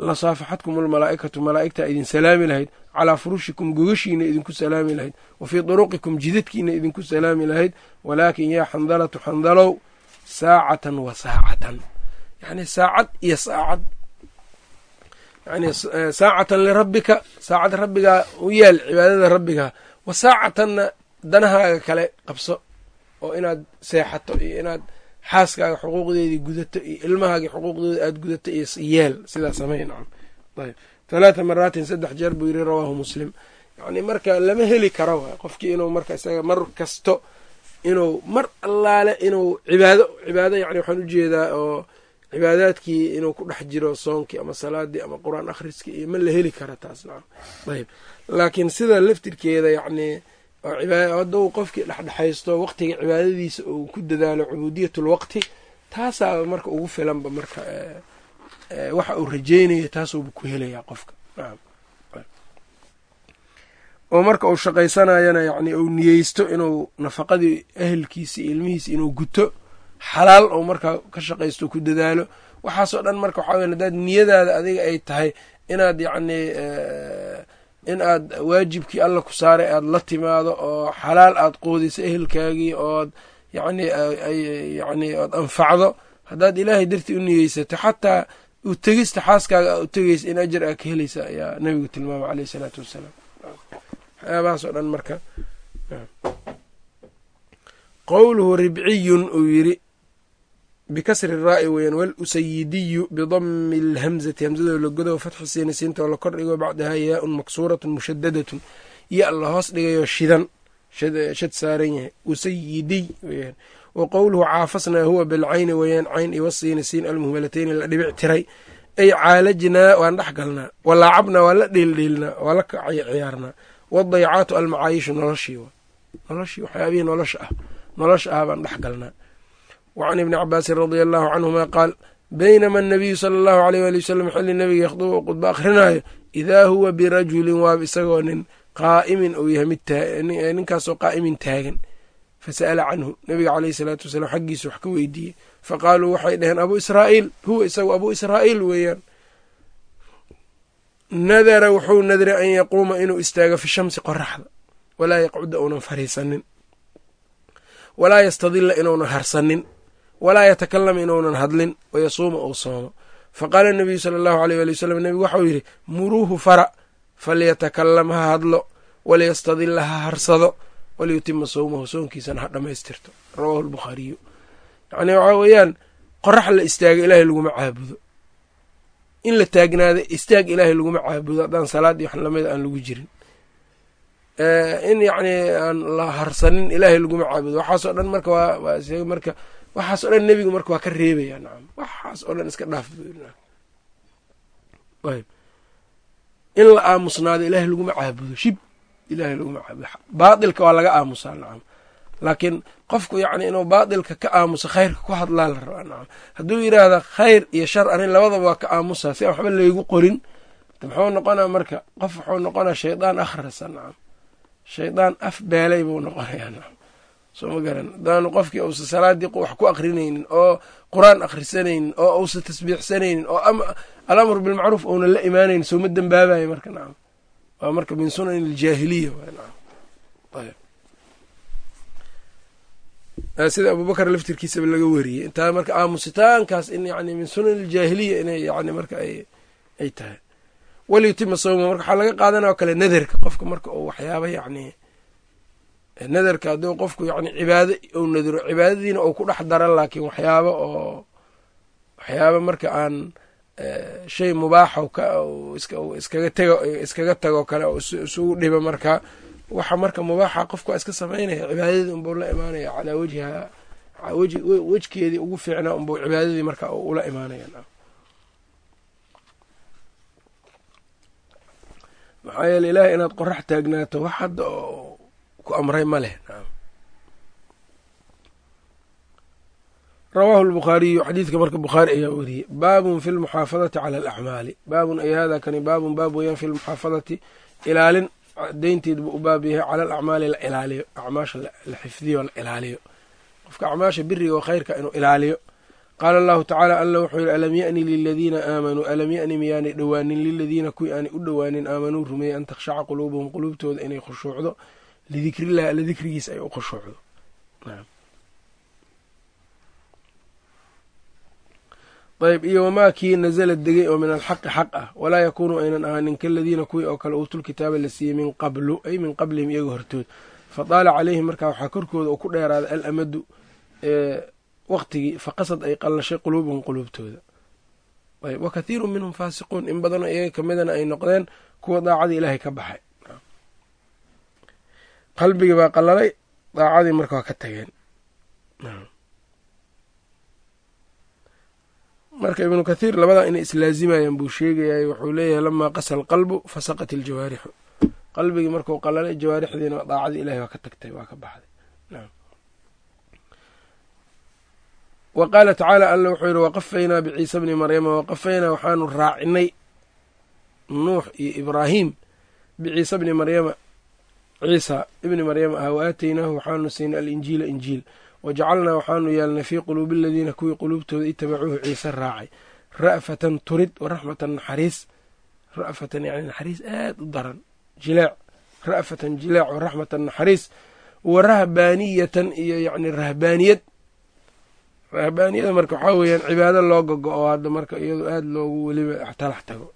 lasaafaxadkum almalaa'ikatu malaa'igtaa idin salaami lahayd calaa furushikum gogashiina idinku salaami lahayd wa fii duruqikum jidadkiina idinku salaami lahayd walaakin yaa xandalatu xandalow saacatan wa saacatan. Yacni saacad iyo saacad. Yani saacatan lirabbika saacad rabbigaa u yaal cibaadada rabbigaa wa saacatanna danahaaga kale qabso oo inaad seexato iyo inaad xaaskaaga xuquuqdeedii gudato iyo ilmahaagii xuquuqdooda aada gudato iyo yeel sidaa samey nacam. Ayb talaata maraatin saddex jeer buu yiri rawaahu muslim. Yacni marka lama heli karo waay qofkii inuu marka isaga mar kasto inuu mar allaale inuu cibaado cibaado yani waxaan u jeedaa oo cibaadaadkii inuu ku dhex jiro soonkii ama salaadii ama qur'aan akhriskii iyo ma la heli kara taas nacam. Ayb laakiin sida laftirkeeda yacni hadduu qofkii dhexdhexaysto waqtiga cibaadadiisa uu ku dadaalo cubuudiyatul waqti taasaa marka ugu filanba marka waxa uu rajeynayo taasuuba ku helayaa qofka. Oo marka uu shaqaysanayana yani uu niyeysto inuu nafaqadii ahelkiisa iyo ilmihiisa inuu guto xalaal ou markaa ka shaqaysto ku dadaalo. Waxaasoo dhan marka waxaa weya hadaad niyadaada adiga ay tahay inaad yacni in aad waajibkii alla ku saaray aada la timaado oo xalaal aad qoodiso ehelkaagii ood yacni yani ood anfacdo haddaad ilaahay dartii u niyeysato xataa u tegista xaaskaaga aa u tegeysa in ajar aa ka helaysa ayaa nabigu tilmaamay caleyh isalaatu wassalaam. Waxyaabahaas dhan marka qowluhu ribciyun uu yidhi bikasri raa'i weeyaan walusayidiyu bidami alhamzati hamzadoo la godo fatxi siini siinta oo la kor dhigo bacdahaa yaa-un maksuuratun mushadadatun ya la hoos dhigayoo shidan shad saaran yahay. Usayidiy weyaan wa qowluhu caafasnaa huwa bilcayni weeyaan cayn iyo wasiini siin almuhmalateyni la dhibic tiray. Ay caalajnaa waan dhex galnaa. Walaacabnaa waa la dheeldheelnaa waa la ciyaarnaa wadayacaatu almacaayishu noloshii noloshii waxyaabihii nolosha ah. Nolosha ah baan dhex galnaa wacan ibni cabaasin radia allahu canhuma qaal baynama anabiyu sala allahu aleyh waali wasalam xilli nabiga yakhdubu u khudba akrinaayo idaa huwa birajulin waaba isagoo nin qaa'imin uu yahay mid ninkaasoo qaa'imin taagan fasa'ala canhu nabiga caleyhi salaatu wasalaam xaggiisa wax ka weydiiyey faqaaluu waxay dhaheen abuu israa'iil huwa isagu abuu israa'iil weeyaan nadara wuxuu nadray an yaquuma inuu istaago fi shamsi qoraxda walaa yaqcuda uunan fariisanin walaa yastadila inuunan harsanin walaa yatakalama inuunan hadlin wayasuuma uu soomo. Faqaala nabiyu sala allahu aleyh waali wasalam nebigu waxau yidhi muruuhu fara falyatakalam ha hadlo waliyastadila ha harsado waliyutima sawmahu. Soonkiisana ha dhammaystirto rawaahu lbukhaariyu yacnii waxaa weeyaan qorax la istaaga ilaahay laguma caabudo. In la taagnaada istaag ilaahay laguma caabudo haddaan salaad iyo wax lamida aan lagu jirin. In yacni aan la harsanin ilaahay laguma caabudo. Waxaasoo dhan marka waa marka waxaas o dhan nebigu marka waa ka reebaya nacam waxaas oo dhan iska dhaaf in la aamusnaado ilaahay laguma caabudo shib. Ilaahay laguma caabudo. Baatilka waa laga aamusaa nacam laakiin qofku yacni inuu baatilka ka aamuso khayrka ku hadlaa la rabaa nacam hadduu yidhaahda khayr iyo shar anin labadaba waa ka aamusaa si aan waxba laygu qorin. Muxuu noqonaa marka qof wuxuu noqonaa shaydaan akhrasa nacam shaydaan af beelay buu noqonayaa nacam soo ma garan. Hadaanu qofkii uusa salaadii wax ku akrinaynin oo qur'aan akhrisanaynin oo uusa tasbiixsanaynin oo alamru bilmacruuf uuna la imaanaynin sooma dembaabayo marka nacam waa marka min sunan aljaahiliya sida abubakar laftirkiisaba laga weriyey intaa marka aamusitaankaas in yani min sunan aljaahiliya inay yani marka ay tahay. Walyutima sawma marka waxaa laga qaadanao kale nadarka. Qofka marka uu waxyaaba yacni nadarka hadduu qofku yani cibaado ou nadaro cibaadadiina ou ku dhex dara laakiin waxyaaba oo waxyaaba marka aan shay mubaaxo iskaga tego iskaga tago kale oo isugu dhiba marka waxa marka mubaaxa qofku waa iska samaynaya cibaadadii unbuu la imaanaya calaa wajhiha wji wejkeedii ugu fiicnaa unbuu cibaadadii marka ula imaanaya maxaa yeele ilaahay inaad qorax taagnaato wax hadda oo ku amray ma leh. Rawaahu lbukhaariyu xadiidka marka bukhaari ayaa weriyey baabun fi lmuxaafadati cala alacmaali. Baabun ay hada kani baabun baab weeyaan fi lmuxaafadati ilaalin daynteed buu u baab yahay. Cala alacmaali la ilaaliyo. Acmaasha la xifdiyo la ilaaliyo. Qofka acmaasha biriga oo khayrka inuu ilaaliyo. Qaala allahu tacaala alla wuxuu yihi alam ya'ni liladiina aamanuu alam ya'ni miyaanay dhowaanin liladiina? Kuwii aanay u dhowaanin aamanuu rumeeyey an takhshaca quluubuhum. Quluubtooda inay khushuucdo lidikrillahi alla dikrigiisa ay u khushuucdo ayb iyo wamaa kii nazala degay oo min alxaqi xaq ah walaa yakuunu aynan ahaanin kaladiina kuwii oo kale uutul kitaaba la siiyey min qablu ay min qablihim iyaga hortood fa taala calayhim markaa waxaa korkooda oo ku dheeraaday alamadu waqtigii faqasad ay qallashay quluubuhum quluubtooda ayb wa kathiiru minhum faasiquun in badanoo iyaga kamidana ay noqdeen kuwa daacadii ilaahay ka baxay qalbigii baa qalalay daacadii marka waa ka tageen. Marka ibnu kathiir labadaa inay islaazimayaan buu sheegayay wuxuu leeyahay lamaa qasa alqalbu fasaqat iljawaarixu qalbigii markuu qalalay jawaarixdiina daacadii ilahay waa ka tagtay waa ka baxday. Wa qaala tacaala alla wuxuu yidhi waqafaynaa biciisa bni maryama waqafaynaa waxaanu raacinay nuux iyo ibraahim biciisa bni maryama ciisa ibni maryama ah wa aataynaahu waxaanu siinay alinjiila injiil. Wajacalnaa waxaanu yeelnay fii quluubi aladiina kuwii quluubtooda itabacuuhu ciise raacay. Ra'fatan turid wa raxmatan naxariis. Ra'fatan yani naxariis aad u daran. Jileec. Ra'fatan jileec wa raxmatan naxariis. Wa rahbaaniyatan iyo yacni rahbaaniyad. Rahbaaniyada marka waxaa weeyaan cibaado loo gogo oo hadda marka iyado aada loogu weliba talax tago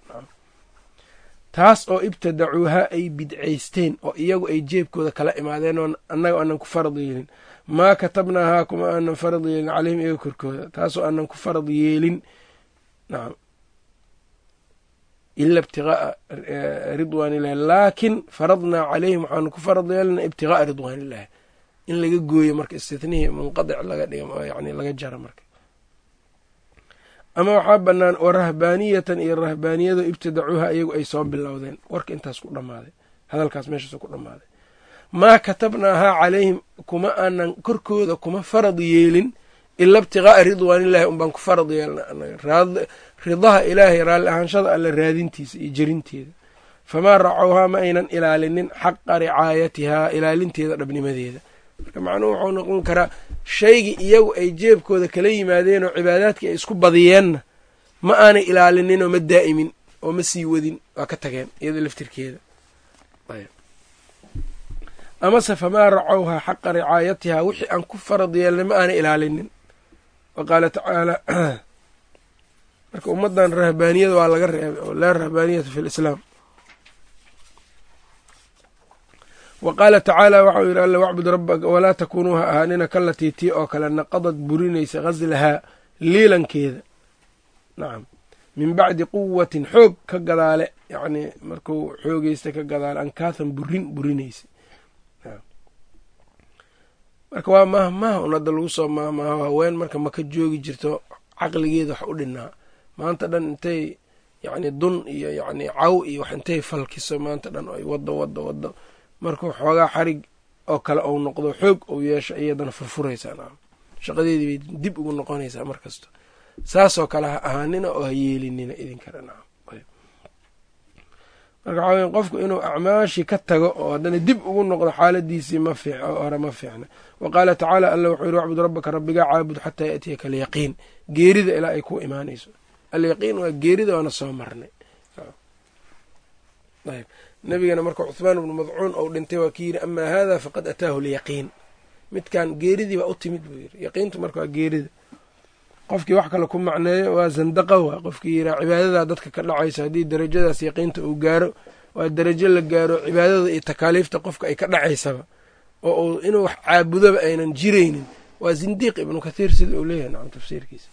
taas oo ibtadacuuha ay bidcaysteen oo iyagu ay jeebkooda kala imaadeen oo annaga aanan ku farad yeelin. Maa katabnaahaa kuma aanan farad yeelin caleyhim iyaga korkooda. Taasoo aanan ku farad yeelin. Nacam ila ibtigaaa ridwaan illahi laakin faradnaa caleyhim waxaanu ku farad yeelina ibtigaaa ridwaan illahi in laga gooyo marka istithnihii munqadic laga dhiga yani laga jara marka ama waxaa bannaan oo rahbaaniyatan iyo rahbaaniyado ibtadacuuha iyagu ay soo bilowdeen. Warka intaas ku dhammaaday. Hadalkaas meeshaas ku dhammaaday. Maa katabnaahaa calayhim kuma aanan korkooda kuma farad yeelin ila ibtigaaa ridwaanillahi unbaan ku farad yeelna ridaha ilaahay raalli ahaanshada alla raadintiisa iyo jerinteeda. Famaa racowhaa ma aynan ilaalinin xaqa ricaayatihaa ilaalinteeda dhabnimadeeda. Marka macnuhu wuxuu noqon karaa shaygii iyagu ay jeebkooda kala yimaadeen oo cibaadaadkii ay isku badiyeenna ma aanay ilaalinin oo ma daa'imin oo ma sii wadin waa ka tageen iyada laftirkeeda. Amase famaa racowhaa xaqa ricaayatihaa wixii aan ku farad yeelnay ma aanay ilaalinin wa qaala tacaala marka ummaddan rahbaaniyada waa laga reebay oo laa rahbaaniyata fi lislaam wa qaala tacaala waxau yidhi alla wacbud rabbaka walaa takuunuu ha ahaanina kalatii tii oo kale naqadad burinaysa ghaslahaa liilankeeda. Nacam min bacdi quwatin xoog ka gadaale yacnii markuu xoogeysta ka gadaale ankaathan burin burinaysa. Marka waa mahmaha un hadda lagu soo mahmaaho haween marka maka joogi jirto caqligeeda wax u dhinaa maanta dhan intay yacni dun iyo yacni caw iyo wax intay falkiso maanta dhan ay waddo waddo waddo markuu xoogaa xarig oo kale ou noqdo xoog ou yeesho iyadana furfuraysaa nacam shaqadeedii bay dib ugu noqonaysaa mar kasta. Saasoo kale ha ahaanina oo ha yeelinina idinkale nacam marka waxaa weya qofku inuu acmaashii ka tago oo haddana dib ugu noqdo xaaladiisii ma fiic hore ma fiicna. Wa qaala tacaala alla wuxuu yihi wacbud rabbaka rabbigaa caabud xataa yaatiyaka alyaqiin. Geerida ilaa ay ku imaanayso. Alyaqiin waa geerida waana soo marnay ayb nabigana marka cuhmaan ibnu madcuun ou dhintay waa ki yidhi amaa haada faqad ataahu lyaqiin midkan geeridii baa u timid buu yiri yaqiintu marka waa geerida. Qofkii wax kale ku macneeyo waa zandaqa waa qofkii yiraa cibaadadaa dadka ka dhacaysa haddii darajadaas yaqiinta uu gaaro waa darajo la gaaro cibaadada iyo takaaliifta qofka ay ka dhacaysaba oo uu inuu wax caabudoba aynan jiraynin. Waa zindiiq ibnu kathiir sida uu leeyahay nacam tafsiirkiisa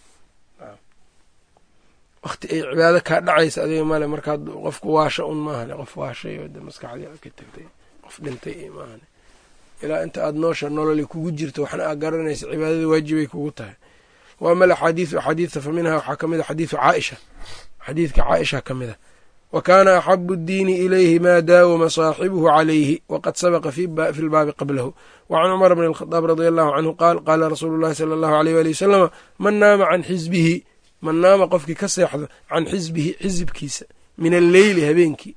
wakti ay cibaado kaa dhacaysa adiga male markaad qofku waasha un maahane qof waashay oo de maskaxdii ka tagtay qof dhintay iyo ilaa inta aada noosha nololi kugu jirto waxna aa garanaysa cibaadada waajibay kugu tahay. Wa ama alaxaadiidu axaadiidta fa waxaa ka mid a xadiidu caaisha. Xadiidka caaisha ka mid a wa kaana axabu ddiini ilayhi maa daawama saaxibuhu calayhi waqad sabaqa fi lbaabi qablahu. Wa cumar bn alkhadaab radia allahu canhu qaal qaala rasuulu llahi sala allahu aleyh waali wasalama man naama can xisbihi man naama qofkii ka seexdo can xisbihi xisibkiisa min alleyli habeenkii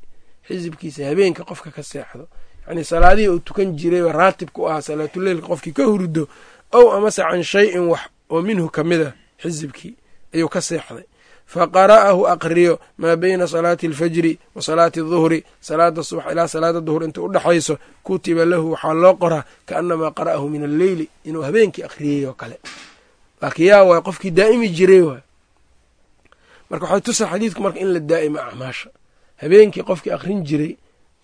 xisibkiisa habeenka qofka ka seexdo. Yani salaadihii uu tukan jirayba raatibku ahaa salaatuleylka qofkii ka hurdo ow amase can shayin wax oo minhu ka mid a xisibkii ayuu ka seexday. Fa qara'ahu aqriyo maa beyna salaati alfajri wa salaati aduhri salaada subax ilaa salaada duhur inta u dhexayso kutiba lahu waxaa loo qoraa kaanamaa qara'ahu min alleyli inuu habeenkii aqriyey oo kale. Laakiin yaa waay qofkii daa'imi jiray waay marka waxay tusaa xadiidku marka in la daa'imo acmaasha habeenkii qofkii aqrin jiray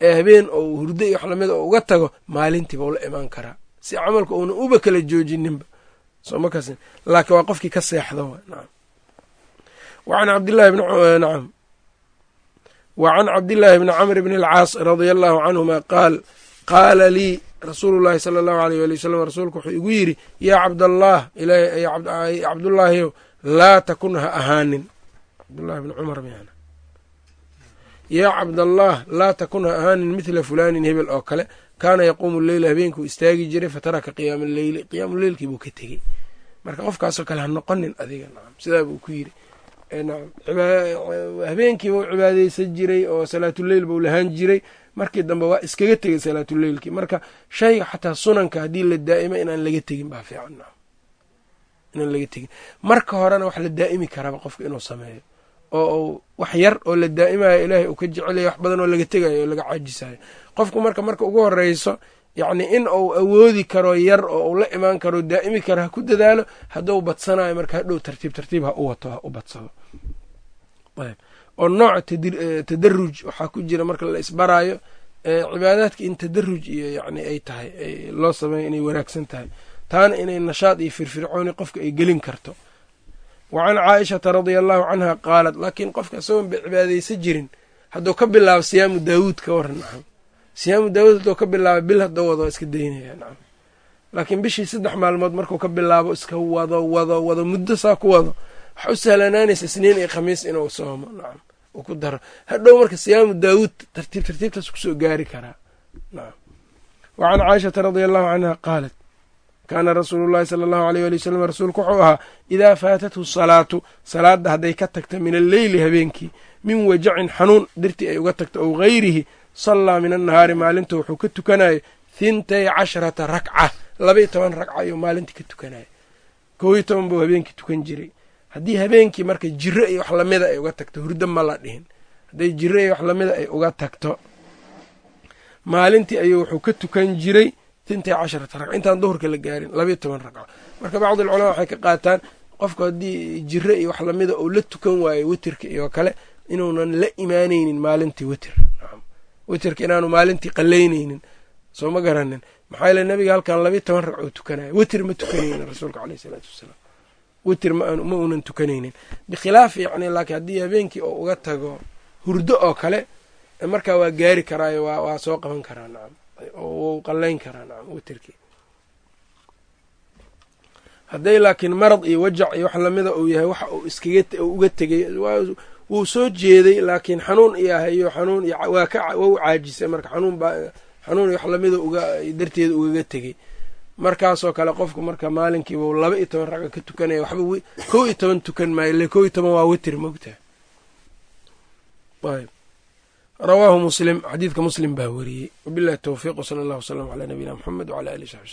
ee habeen oo hurdo iyo wax lamida oo uga tago maalintiiba ula imaan karaa. Si camalka uunan uba kala joojininba somakas laakiin waa qofkii ka seexdo wacan cabdillahi bnacam wa can cabdillaahi bni camr bni alcaas radia allahu canhuma qaal qaala lii rasuulu llahi sala allahu aleyh wali wasalam rasuulku wuxuu igu yidhi yaa cabdallah cabdullaahiyow laa takun ha ahaanin cabdullahi bni cumar miyana? Yaa cabdallaah laa takun ha ahaanin midla fulaanin hebel oo kale. Kaana yaquumu leyla habeenkuu istaagi jiray fataraka qiyaama leyli qiyaamu leylkii buu ka tegey. Marka qofkaasoo kale ha noqonin adiga nacam sidaa buu ku yidhi. Nacam habeenkii buu cibaadeysan jiray oo salaatuleyl buu lahaan jiray. Markii dambe waa iskaga tegay salaatuleylkii marka shayga xataa sunanka haddii la daa'imo inaan laga tegin baa fiican inaan laga tegin. Marka horena wax la daa'imi karaba qofka inuu sameeyo oo wax yar oo la daa'imayo ilaahay uu ka jecelaya wax badan oo laga tegayo oo laga caajisayo. Qofku marka marka ugu horeyso yacni in uu awoodi karo yar oo uu la imaan karo daa'imi karo ha ku dadaalo hadduu badsanayo marka hadhow tartiib tartiib ha u wato ha u badsado. Ayb. Oo nooca tadaruj waxaa ku jira marka la isbaraayo cibaadaadka in tadaruj iyo yani ay tahay loo sameeyo inay wanaagsan tahay. Taana inay nashaad iyo firfircooni qofka ay gelin karto wa can caaishata radia allahu canha qaalat laakiin qofka isagoon ba cibaadaysa jirin hadduu ka bilaabo siyaamu daawuud ka waran nacam siyaamu daawuud hadduu ka bilaabo bil hadduu wado iska daynaya nacam laakiin bishii saddex maalmood markuu ka bilaabo iska wado wado wado muddo saa ku wado waxa u sahlanaanaysa isniin iyo khamiis inuu soomo nacam uu ku daro hadhow marka siyaamu daawuud tartiib tartiibtaas ku soo gaari karaa nacam wa can caaishata radia allahu canha qaalat kaana rasuulu llahi sala allahu aleyh ali wasalam rasuulku wuxuu ahaa idaa faatathu salaatu salaadda hadday ka tagta min alleyli habeenkii min wajacin xanuun dirtii ay uga tagto ow hayrihi sallaa min annahaari maalinta wuxuu ka tukanayo hintay casharata rakca labaiyo toban ragca ayuu maalintii ka tukanayo kow iyo toban buu habeenkii tukan jiray. Haddii habeenkii marka jiro iyo wax lamida ay uga tagto hurdo ma la dhihin. Hadday jiro iyo wax lamida ay uga tagto maalintii ayuu wuxuu ka tukan jiray tintay casharata ragca intaan duhurka la gaarin labaiyo toban ragco. Marka bacdi alculamaa waxay ka qaataan qofku haddii jiro iyo wax lamida uu la tukan waayo witerka iyo kale inuunan la imaanaynin maalintii witer witerka inaanu maalintii qalaynaynin. Soo ma garanin. Maxaa yeele nabiga halkan labaiyo toban ragcoo tukanayo witer ma tukanaynin rasuulka caleyh isalaatu wassalaam witer ma uunan tukanaynin. Bikhilaaf yacni laakiin haddii habeenkii oo uga tago hurdo oo kale markaa waa gaari karaayo waa soo qaban karaa. Nacam wou qalayn karaa nacam witerkii hadday laakiin marad iyo wajac iyo wax lamida uu yahay waxa uu iskaga uga tegay wuu soo jeeday laakiin xanuun iyo hayo xanuun waa ka wau caajisay marka xanuun baa xanuun iyo wax lamida uga darteeda ugaga tegey markaasoo kale qofku marka maalinkiiba laba iyo toban ragca ka tukanaya waxba kow iyo toban tukan maayo ile kow iyo toban waa witer mogtaha rawaahu muslim xadiidka muslim baa weriyey wabilahi towfiiq wsala allah wslam calaa nabiyina muxamed wcala alih saxbi